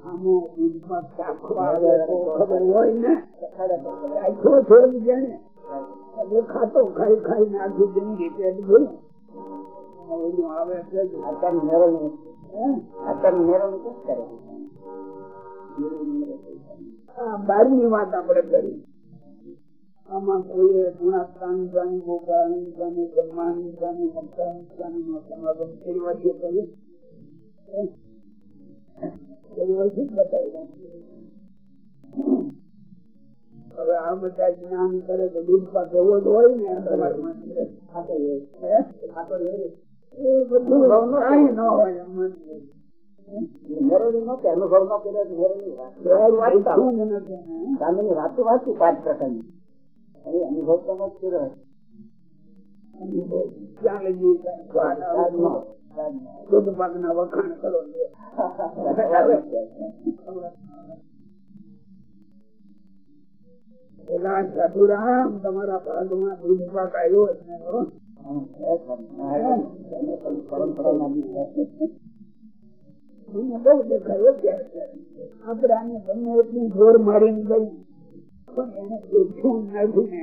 ભાગ પેલો આવો ખબર હોય ને? એટલે ખાતો ખાઈ ખાઈ ને આખી જિંદગી પેટ ઓલું આવે છે અત્યારે મેળવણી અત્યારે મેળવણી શું કરે બારની વાત આપણે કરી. આમાં કોઈએ ગુણા પ્રાણી પ્રાણી ગોપ્રાણી પ્રાણી બ્રહ્માણી પ્રાણી મમતાણી સમાગમ કરી વર્ષે વર્ષે હવે આ બધા જ્ઞાન કરે તો દૂધ પાસે એવો જ હોય ને અનુભવ કર્યો પાંચ પ્રકારની અનુભવ તો ક્યાં લઈ દૂધ પાક ના વખાણ કરો પેલા સાધુરામ તમારા ભાગમાં દૂધ પાક આવ્યો આપડે એને પૂછ્યું નથી ને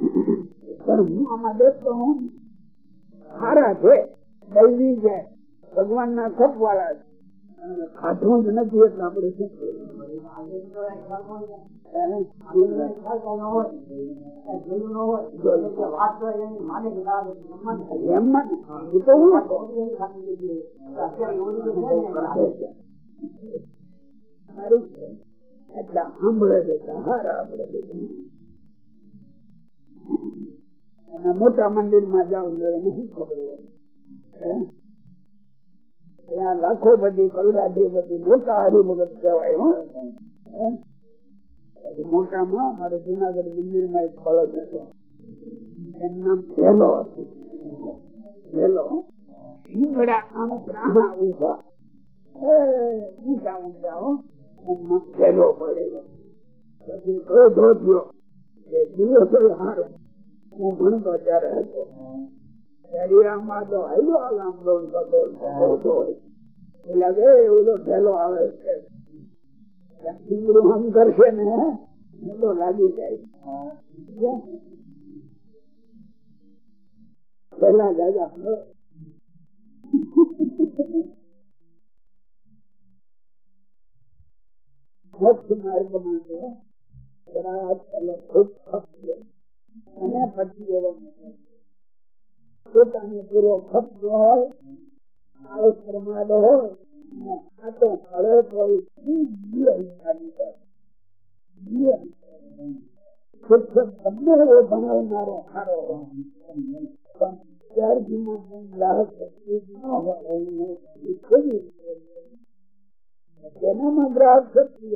પણ હું આમાં દેખતો હું સારા છે દૈવી છે ભગવાન ના ખપ વાળા છે ખાધું જ નથી એટલે આપડે શું એટલે સાંભળે છે સહારા આપડે અને મોટા મંદિરમાં જાવ એને શું ખબર ત્યાં લાખો બધી કલરાજી બધી મોટા હરિભગત કહેવાય મોટામાં મારે જુનાગઢ મંદિરમાં એક બળદ હતો એનું નામ થેલો આમ પ્રાણા ઊભા ઊંચા ઊંચા પડેલો પછી ક્રોધો થયો એ દિવસો સારો હું ભણતો ત્યારે હતો શરીરમાં તો આવ્યો આમ લોન થતો એટલે કે એવડો ઢેલો આવે છે શીંગડું આમ કરશે ને તો લાગી જાય પેલા દાદા મોક્ષ માર્ગમાં છે અને હોય હોય ગ્રાહક હોય શક્તિ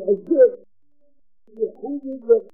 ઘરની પાસે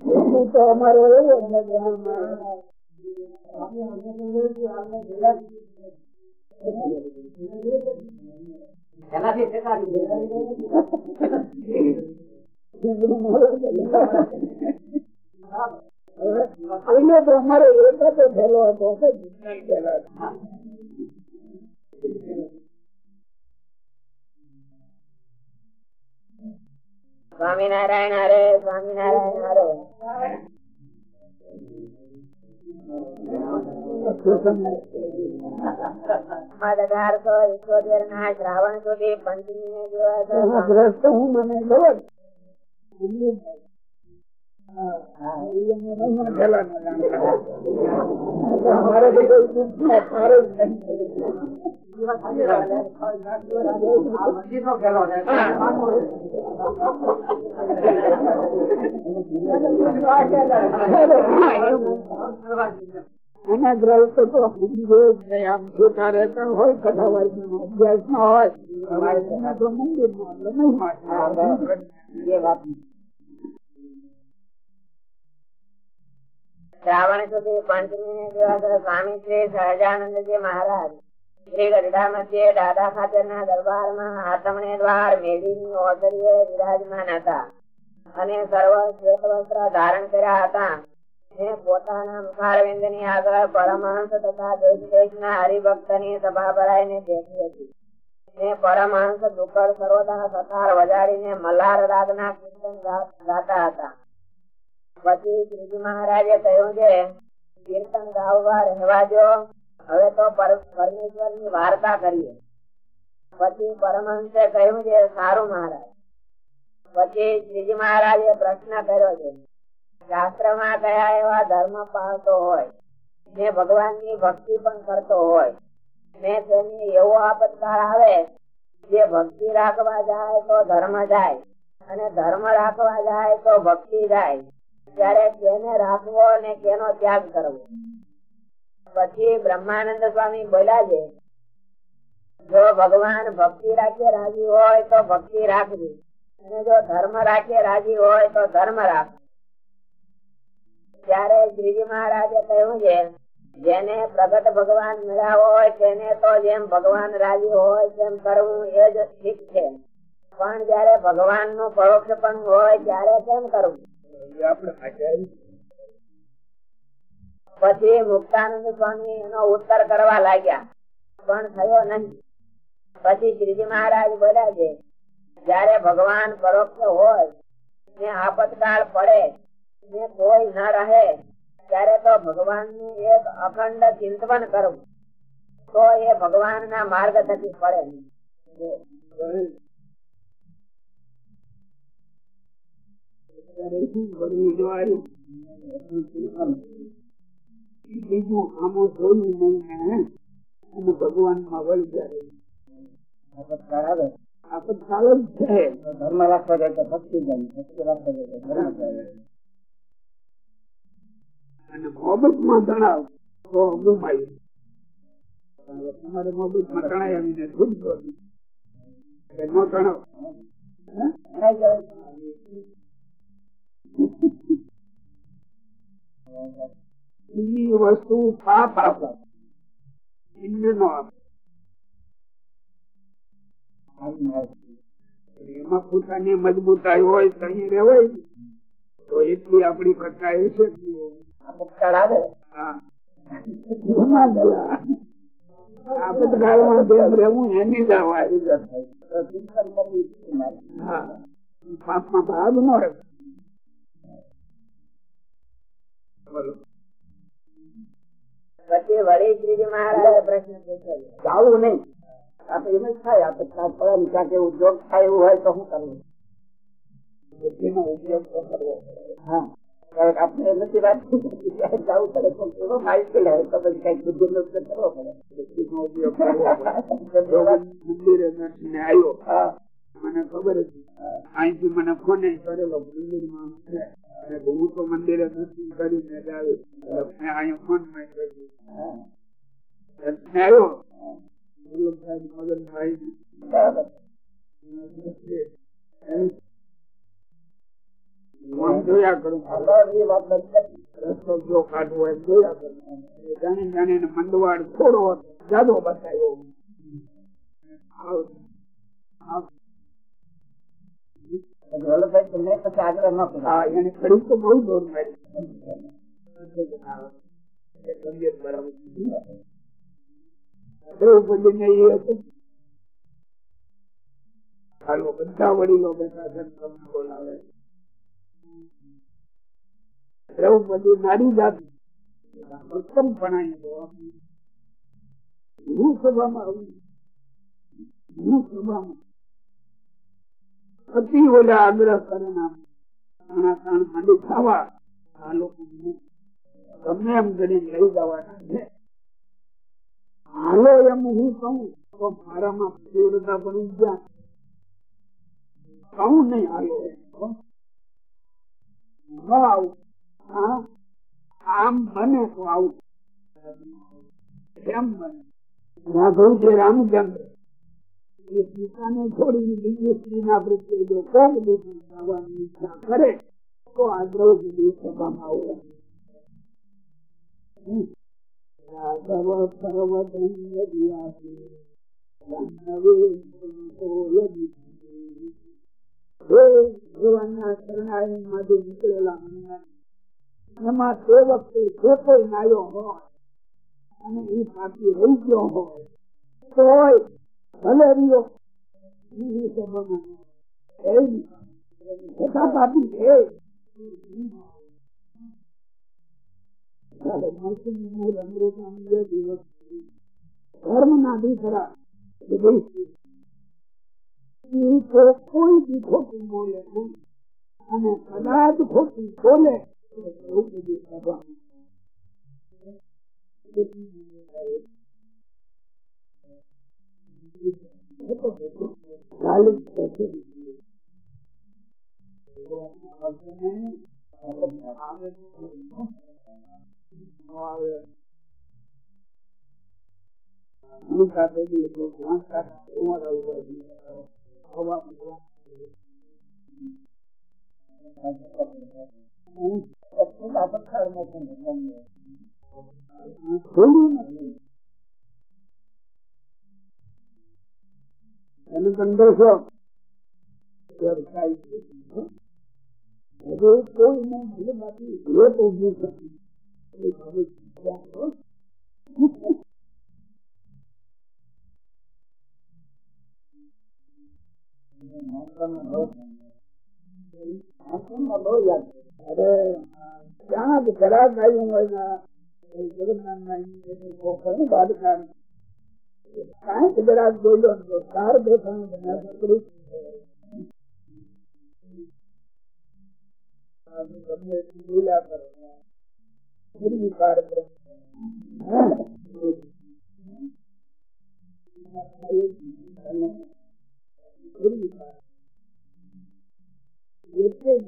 તો અમારે એવું જ નથી. અમારે એક જ થયેલો હતો સ્વામિનારાયણ હરે સ્વામિનારાયણ હરે. અઢારસો ઇઠોતેર ના શ્રાવણ સુધી પંચમી ને જ. એના ગ્રહ તો છૂટા રહેતા હોય કથાવાર અભ્યાસમાં હોય તો મંદિરમાં વાત શ્રાવણ સુધી પંચમી ને જેવા સ્વામી શ્રી સહજાનંદજી મહારાજ શ્રી દાદા ખાતર દરબારમાં આતમણે દ્વાર મેળી ઓસરીએ વિરાજમાન હતા. અને સર્વ ધારણ કર્યા હતા. ને પોતાના મુખારવિંદની આગળ પરમહંસ તથા દેશ દેશ ના ની સભા ભરાઈને બેઠી હતી. ને પરમહંસ દુકળ સર્વદા સતાર વજાડીને મલ્હાર રાગ ના કીર્તન ગાતા હતા. પછી શ્રીજી મહારાજે કહ્યું છે કીર્તન ગાવવા રહેવા દો હવે તો પરમેશ્વરની વાર્તા કરીએ. પછી પરમહંસે કહ્યું છે સારું મહારાજ. પછી શ્રીજી મહારાજે પ્રશ્ન કર્યો છે શાસ્ત્રમાં કયા એવા ધર્મ પાળતો હોય? ને ભગવાનની ભક્તિ પણ કરતો હોય? ને તેની એવો આપતકાળ આવે, જે ભક્તિ રાખવા જાય તો ધર્મ જાય, અને ધર્મ રાખવા જાય તો ભક્તિ જાય. ત્યારે કેને રાખવો અને કેનો ત્યાગ કરવો? પછી બ્રહ્માનંદ સ્વામી બોલ્યા છે, જો ભગવાન ભક્તિ રાખે રાજી હોય તો ભક્તિ રાખવી અને જો ધર્મ રાખે રાજી હોય તો ધર્મ રાખવો ત્યારે શ્રીજી મહારાજે કહ્યું છે, જેને પ્રગટ ભગવાન મળ્યા હોય તેને તો જેમ ભગવાન રાજી હોય તેમ કરવું એ જ ઠીક છે. પણ જયારે ભગવાનનું પરોક્ષ પણ હોય ત્યારે કેમ કરવું? આપણે પછી મુક્તાનંદ સ્વામી એનો ઉત્તર કરવા લાગ્યા. પણ થયો નહીં. પછી શ્રીજી મહારાજ બોલ્યા છે, જયારે ભગવાન પરોક્ષ હોય, ને આપતકાળ પડે, ને કોઈ ન રહે, ત્યારે તો ભગવાનનું એક અખંડ ચિંતન કરવું તો એ ભગવાન ના માર્ગ થકી પડે નહીં. બીજું આમાં જોયું નહીં અને ભગવાનમાં વળી જાય. જ છે. ધર્મ રાખવા જાય તો ભક્તિ જાય ભક્તિ રાખવા જાય ધર્મ જાય. અને મોબતમાં તણાવ તો ગુમાયું તમારે મોબતમાં તણાય. આવીને નથી. કે નો તણાવ? બીજી વસ્તુ પાપ આપે પુણ્ય નો એમાં પોતાની મજબૂતાઈ હોય તો અહીં રહેવાય તો એટલી આપણી કટાઈ છે જ નહીં. આપતકાળ આવે હા. એમાં દલા. આપતકાળમાં જેમ રહેવું એની જ આ વાત. તો ચિંતન કરવું જ મારે. હા. પાપમાં ભાગ ન રહે બોલો પછી વળી શ્રીજી મહારાજે પ્રશ્ન પૂછ્યો. જાવું નહીં. આપડે એમ જ થાય પડે એવું થાય એવું હોય તો શું કરવું? બુદ્ધિનો ઉપયોગ તો કરવો પડે. હા. આપણે નથી વાત જવું પડે તો પછી કંઈક બુદ્ધિ નો ઉપયોગ કરવો પડે. ઉપયોગ કરવો પડે. મંદિરે આવ્યો હા. મને ખબર હતી. અહીંથી મને ફોન કરેલો મંદિરમાં. અને હું તો મંદિરે દર્શન કરીને જ આવી. અહીંયા ફોનમાં આવ્યો. જો જાણીને મંદવાડ થોડો જાદો બતાવ્યો. વલ્લભભાઈ તમને દ્રૌપદી નારી જાતિ ઉત્તમ ભણાય સભામાં આવું સભામાં અતિ ઓલા આગ્રહ કરે આ લોકો ગમે એમ કરીને લઈ જવાના આમ બને તો આવું. કેમ બને. રાઘવ છે રામચંદ્ર તો એમાં તે વખતે જે કોઈ નાયો હોય, અને એ પાકી રહી ગયો હોય, તોય ભલે રહ્યો બીજી સભામાં એ છતાં પાપી છે ધર્મ ના દીકરા વિદેશી એ તો કોઈ બી ખોટું બોલે નહીં અને કદાચ ખોટું બોલે તો એવું બધું સભામાં ગાલિબ થશે. આવે. ભૂખા બેબી એટલું વાંચતા ઉંમર ઉપર હવા મૂકવા. થોડું નથી એને સંદેશો વ્યવસાય છે. હવે કોઈને ભલે બાકી એ તો ઉભું થતું. એ હવે ક્યાં હોય? અરે ત્યાં જ ખરાબ આવ્યું હોય ને જગન્નાથ ઘણું બાળકા કાંઈક જરાક બોલ્યો તો ચાર બનાવ કરી તમને બોલ્યા કરો પૂર્વી કાર્યક્રમ પૂર્વી એટલે જ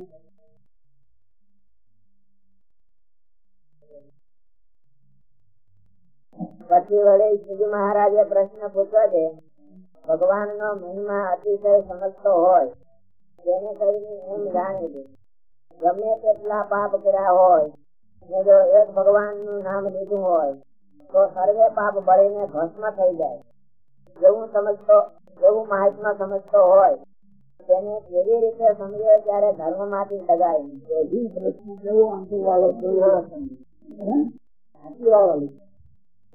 પછી વડે શ્રીજી મહારાજે પ્રશ્ન પૂછ્યો છે ભગવાન નો મહિમા અતિશય સમજતો હોય તેને કરીને એમ જાણે છે, ગમે તેટલા પાપ કર્યા હોય ને જો એક ભગવાનનું નામ લીધું હોય, તો સર્વે પાપ બળીને ભસ્મ થઈ જાય. જેવું સમજતો, જેવું મહાત્મા સમજતો હોય, તેને કેવી રીતે સમજે ત્યારે ધર્મમાંથી વાળો કેવો વાળો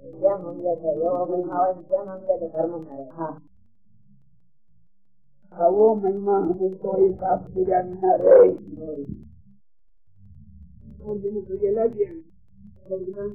કેમ સમજે છે એવો મહિમા હોય તો કેમ સમજે કે ધર્મ મારે હા આવો મહિમા સમજતો એ પાપ કર્યા વિના રહે જેને પગે લાગીએ તો જ્ઞાન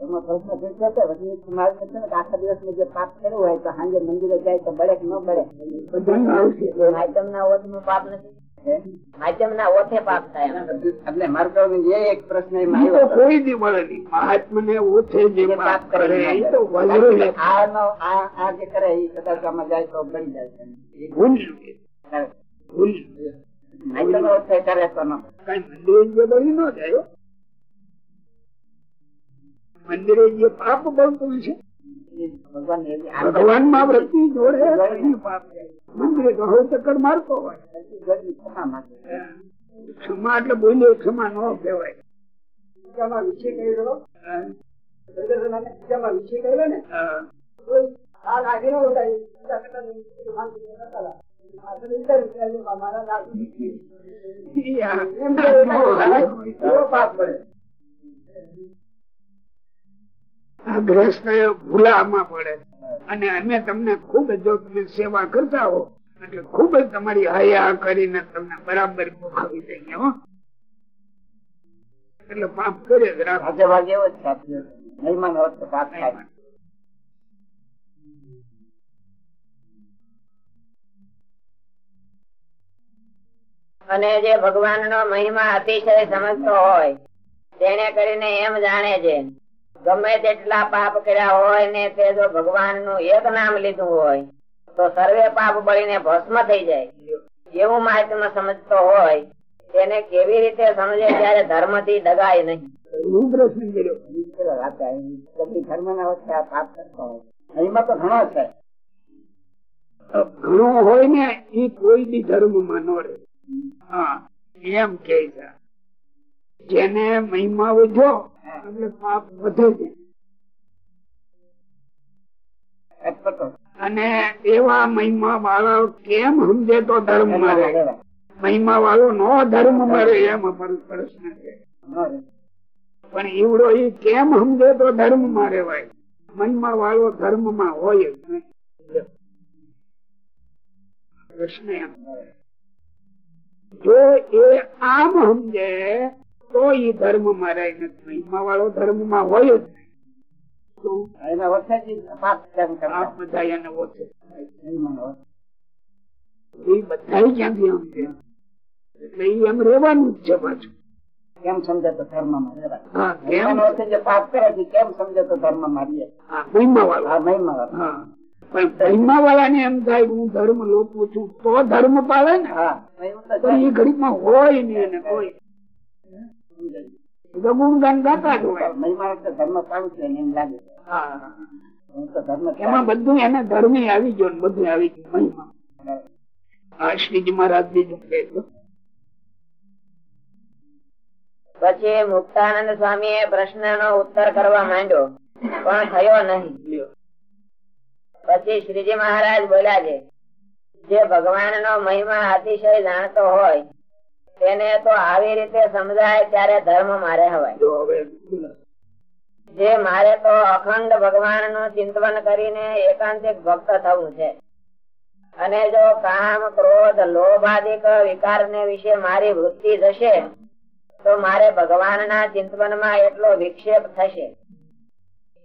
એમાં પ્રશ્ન પૂછ્યો હતો પછી મારે પૂછ્યું કે આખા દિવસમાં જે પાપ કર્યું હોય તો સાંજે મંદિરે જાય તો બળે કે ન બળે? માધ્યમ ના ઓથનું પાપ નથી. માધ્યમ ના ઓથે પાપ થાય. એટલે મારું કહેવાનું જે એક પ્રશ્ન. કોઈ દી મળે નહીં. મહાત્મા ને ઓછે જે પાપ કરે એ તો આ આ જે કરે એ કદાચ આમાં જાય તો બળી જાય છે. એ ભૂલ ભૂલ નહીં તો ઓછે કરે તો ન. કઈ મંદિરે બળી ન જાય. મંદિરે જે પાપ બનતું છે ભગવાનમાં વૃત્તિ જોડે મંદિરે તો હવે ચક્કર મારતો હોય. ક્ષમા એટલે બોલે ક્ષમા ન કહેવાય. બીજામાં કહી કહેલો, બીજામાં વિષય કહેલો ને, આ હતા. મારા ગ્રસ્ત ભૂલામાં પડે. અને અમે તમને ખૂબ જો તમે સેવા કરતા હો. એટલે ખૂબ જ તમારી હયા કરીને તમને બરાબર ભૂખાવી દઈએ હો. એટલે પાપ કરે. અને જે ભગવાન નો મહિમા અતિશય સમજતો હોય તેને કરીને એમ જાણે છે. ગમે તેટલા પાપ કર્યા હોય ને તે જો ભગવાનનું એક નામ લીધું હોય, તો સર્વે પાપ બળીને ભસ્મ થઈ જાય. એવું મહાત્મા સમજતો હોય, તેને કેવી રીતે સમજે ત્યારે ધર્મથી ડગાય નહીં એ કોઈ ધર્મ ન હા, એમ કે જેને મહિમા વધ્યો એટલે પાપ વધે છે. અને એવા મહિમા વાળા કેમ સમજે તો ધર્મ મારે? મહિમા વાળો નો ધર્મ મારે એમ અમારો પ્રશ્ન છે. પણ ઈવડો એ કેમ સમજે તો ધર્મમાં ભાઈ? મહિમા વાળો ધર્મમાં હોય પ્રશ્ન એમ. જો એ આમ સમજે તો એ ધર્મમાં રહે નથી. મહિમા વાળો ધર્મમાં હોય જ. કેમ કરતા આ બધા એને ઓછે મહિમાનો અર્થ. એ બધા ક્યાંથી સમજે એટલે ઈ એમ રેવાનું જ છે પાછું. કેમ સમજે તો ધર્મમાં રહેવાય. હા કેમ? મહિમાનો અર્થ જે પાપ કરે કેમ સમજે તો ધર્મમાં રહીએ. હા મહિમા વાળો આ મહિમા અર્થ. હા. પણ મહિમા વાળા ને એમ થાય હું ધર્મ લોપું છું તો ધર્મ પાળે ને? હા તો એ ગરીબમાં હોય ને એને તો ગુણગાન ગાતા જ હોય મહિમા અર્થ ધર્મ પાડું છે એમ લાગે છે. હા. હું તો ધર્મ એમાં બધું એને ધર્મ આવી ગયો બધું આવી ગયું મહિમા આ શ્રીજી મહારાજ બીજું કહે પછી મુક્તાનંદ સ્વામી એ પ્રશ્ન નો ઉત્તર કરવા માંડ્યો પણ થયો નહીં પછી શ્રીજી મહારાજ બોલ્યા છે જે ભગવાન નો મહિમા અતિશય જાણતો હોય તેને તો આવી રીતે સમજાય ત્યારે ધર્મ મારે હવાય. હવે જે મારે તો અખંડ ભગવાનનું ચિંતન કરીને એકાંતિક ભક્ત થવું છે. અને જો કામ ક્રોધ લોભાદિક વિકાર ને વિશે મારી વૃત્તિ જશે તો મારે ભગવાન ના ચિંતનમાં એટલો વિક્ષેપ થશે.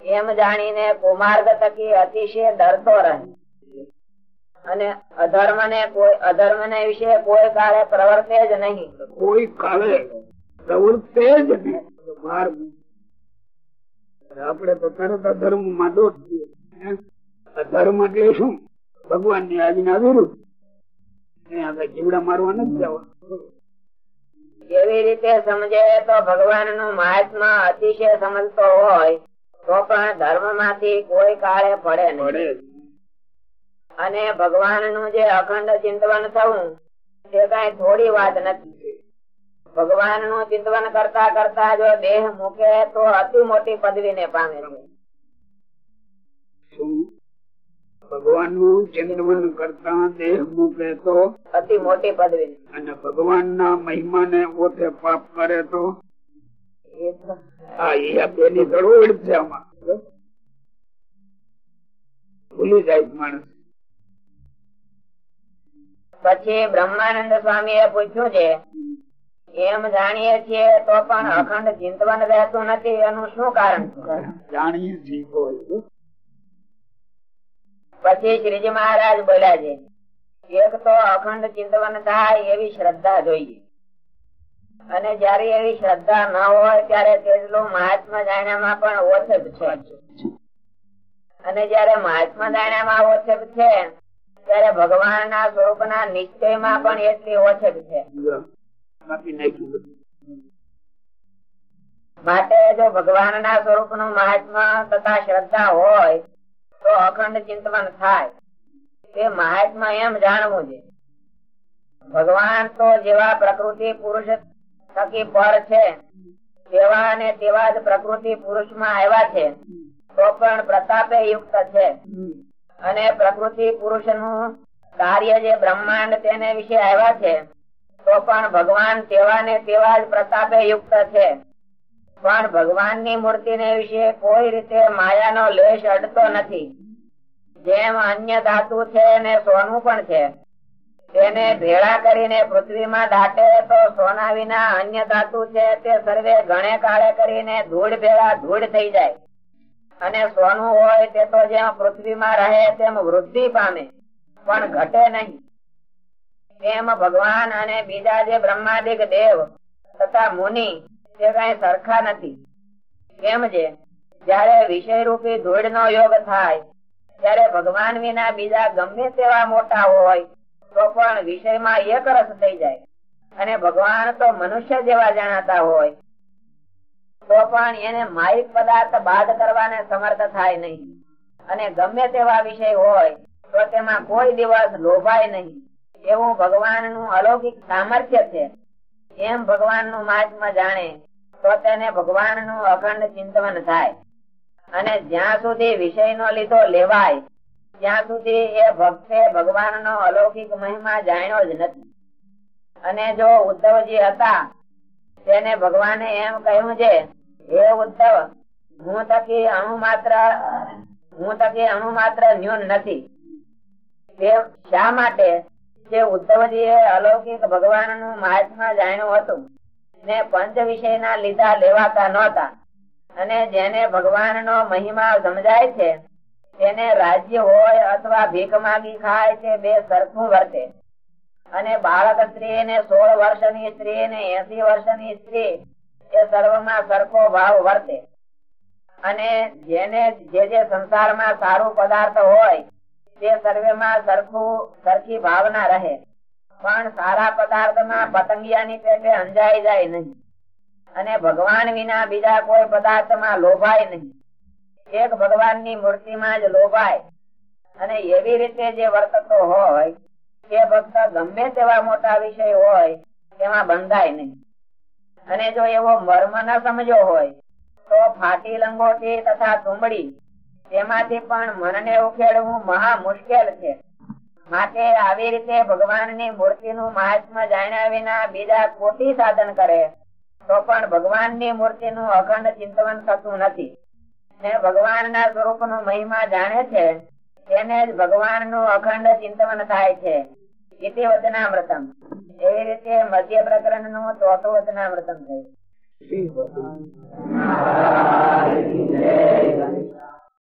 એમ જાણીને કુમાર્ગ તકી અતિશય ડરતો રહે. અને અધર્મ ને કોઈ અધર્મ ને વિશે કોઈ કાળે પ્રવર્તે જ નહીં. કોઈ કાળે પ્રવર્તે જ નહીં. આપણે તો તરત અધર્મમાં દોષ અધર્મ એટલે શું? ભગવાનની આજ્ઞા વિરુદ્ધ. અહીંયા જીવડા મારવા નથી જવા એવી રીતે સમજે તો ભગવાનનું મહાત્મા અતિશય સમજતો હોય તો પણ ધર્મમાંથી કોઈ કાળે પડે નહીં. અને ભગવાનનું જે અખંડ ચિંતવન થવું તે કઈ થોડી વાત નથી. ભગવાનનું ચિંતવન કરતા કરતા જો દેહ મૂકે તો અતિ મોટી પદવી ને પામે છે. ભગવાનનું ચિંતવન કરતા દેહ મૂકે તો? અતિ મોટી પદવી. અને ભગવાન ના મહિમા ને પોતે પાપ કરે તો? હા એ બેની તળવડ છે આમાં. ભૂલી જાય માણસ. પછી બ્રહ્માનંદ સ્વામી એ પૂછ્યું છે એમ જાણીએ છીએ તો પણ અખંડ ચિંતવન રહેતું નથી એનું શું કારણ જાણીએ છીએ. પછી શ્રીજી મહારાજ બોલ્યા છે એક તો અખંડ ચિંતવન થાય એવી શ્રદ્ધા જોઈએ. અને જયારે એવી શ્રદ્ધા ન હોય ત્યારે તેટલું મહાત્મા જાણ્યામાં પણ ઓછપ છે. અને જયારે મહાત્મા જાણ્યામાં ઓછપ છે ત્યારે ભગવાન ના સ્વરૂપ ના નિશ્ચયમાં પણ એટલી ઓછપ છે. માટે જો ભગવાન ના સ્વરૂપનું મહાત્મા તથા શ્રદ્ધા હોય, તો અખંડ ચિંતન થાય. તે મહાત્મા એમ જાણવું છે. ભગવાન તો જેવા પ્રકૃતિ પુરુષ થકી પર છે, તેવા અને તેવા જ પ્રકૃતિ પુરુષમાં આવ્યા છે, તો પણ પ્રતાપે યુક્ત છે. અને પ્રકૃતિ પુરુષનું કાર્ય જે બ્રહ્માંડ તેને વિશે આવ્યા છે, તો પણ ભગવાન તેવા ને તેવા જ પ્રતાપે યુક્ત છે. પણ ભગવાનની મૂર્તિ ને વિશે કોઈ રીતે માયા નો લેશ અડતો નથી. જેમ અન્ય ધાતુ છે ને સોનું પણ છે, તેને ભેળા કરીને પૃથ્વીમાં દાટે તો સોના વિના અન્ય ધાતુ છે તે સર્વે ગણે કાળે કરીને ધૂળ ભેળા ધૂળ થઈ જાય. અને સોનું હોય તે તો જેમ પૃથ્વીમાં રહે તેમ વૃદ્ધિ પામે, પણ ઘટે નહીં. તેમ ભગવાન અને બીજા જે બ્રહ્માદિક દેવ તથા મુનિ તે કઈ સરખા નથી. કેમ છે જયારે વિષય રૂપી ધૂળ નો યોગ થાય ત્યારે ભગવાન વિના બીજા ગમે તેવા મોટા હોય, તો પણ વિષયમાં એક રસ થઈ જાય. અને ભગવાન તો મનુષ્ય જેવા જાણાતા હોય તો પણ એને માહિક પદાર્થ બાદ કરવાને સમર્થ થાય નહીં. અને ગમે તેવા વિષય હોય, તો તેમાં કોઈ દિવસ લોભાય નહીં. એવું ભગવાનનું અલૌકિક સામર્થ્ય છે. એમ ભગવાનનું મહાત્મા જાણે, તો તેને ભગવાનનું અખંડ ચિંતવન થાય. અને જ્યાં સુધી વિષય નો લીધો લેવાય, ત્યાં સુધી એ ભક્તે ભગવાન નો અલૌકિક મહિમા જાણ્યો જ નથી. અને જો ઉદ્ધવજી હતા તેને ભગવાને એમ કહ્યું છે, હે ઉદ્ધવ, હું તકી અણુ માત્ર હું તકી અણુ માત્ર ન્યૂન નથી. શા માટે? ઉદ્ધવજી એ અલૌકિક ભગવાનનું મહાત્મા જાણ્યું હતું. ને પંચ વિષય ના લીધા લેવાતા નહોતા. અને જેને ભગવાન નો મહિમા સમજાય છે, તેને રાજ્ય હોય અથવા ભીખ માગી ખાય તે બે સરખું વર્તે. અને બાળક સ્ત્રી ને સોળ વર્ષની સ્ત્રી ને એસી વર્ષની સ્ત્રી, એ સર્વમાં સરખો ભાવ વર્તે. અને જેને, જે જે સંસારમાં સારું પદાર્થ હોય, તે સર્વેમાં સરખું, સરખી ભાવના રહે. પણ સારા પદાર્થમાં પતંગિયાની પેટે અંજાઈ જાય નહીં. અને ભગવાન વિના બીજા કોઈ પદાર્થમાં લોભાય નહીં. એક ભગવાનની મૂર્તિમાં જ લોભાય. અને એવી રીતે જે વર્તતો હોય તે ભક્ત ગમે તેવા મોટા વિષય હોય તેમાં બંધાય નહીં. અને જો એવો મર્મ ન સમજો હોય, તો ફાટી લંગોટી તથા તુંબડી, તેમાંથી પણ મનને ઉકેલવું મહા મુશ્કેલ છે. માટે આવી રીતે ભગવાનની મૂર્તિનું મહાત્મા જાણ્યા વિના બીજા કોટી સાધન કરે, તો પણ ભગવાનની મૂર્તિનું અખંડ ચિંતવન થતું નથી. ને ભગવાનના સ્વરૂપનો મહિમા જાણે છે તેને જ ભગવાનનું અખંડ ચિંતન થાય છે. ઇતિ વચનામૃતમ એવી રીતે મધ્ય પ્રકરણનું ચોથું વચનામૃતમ થયું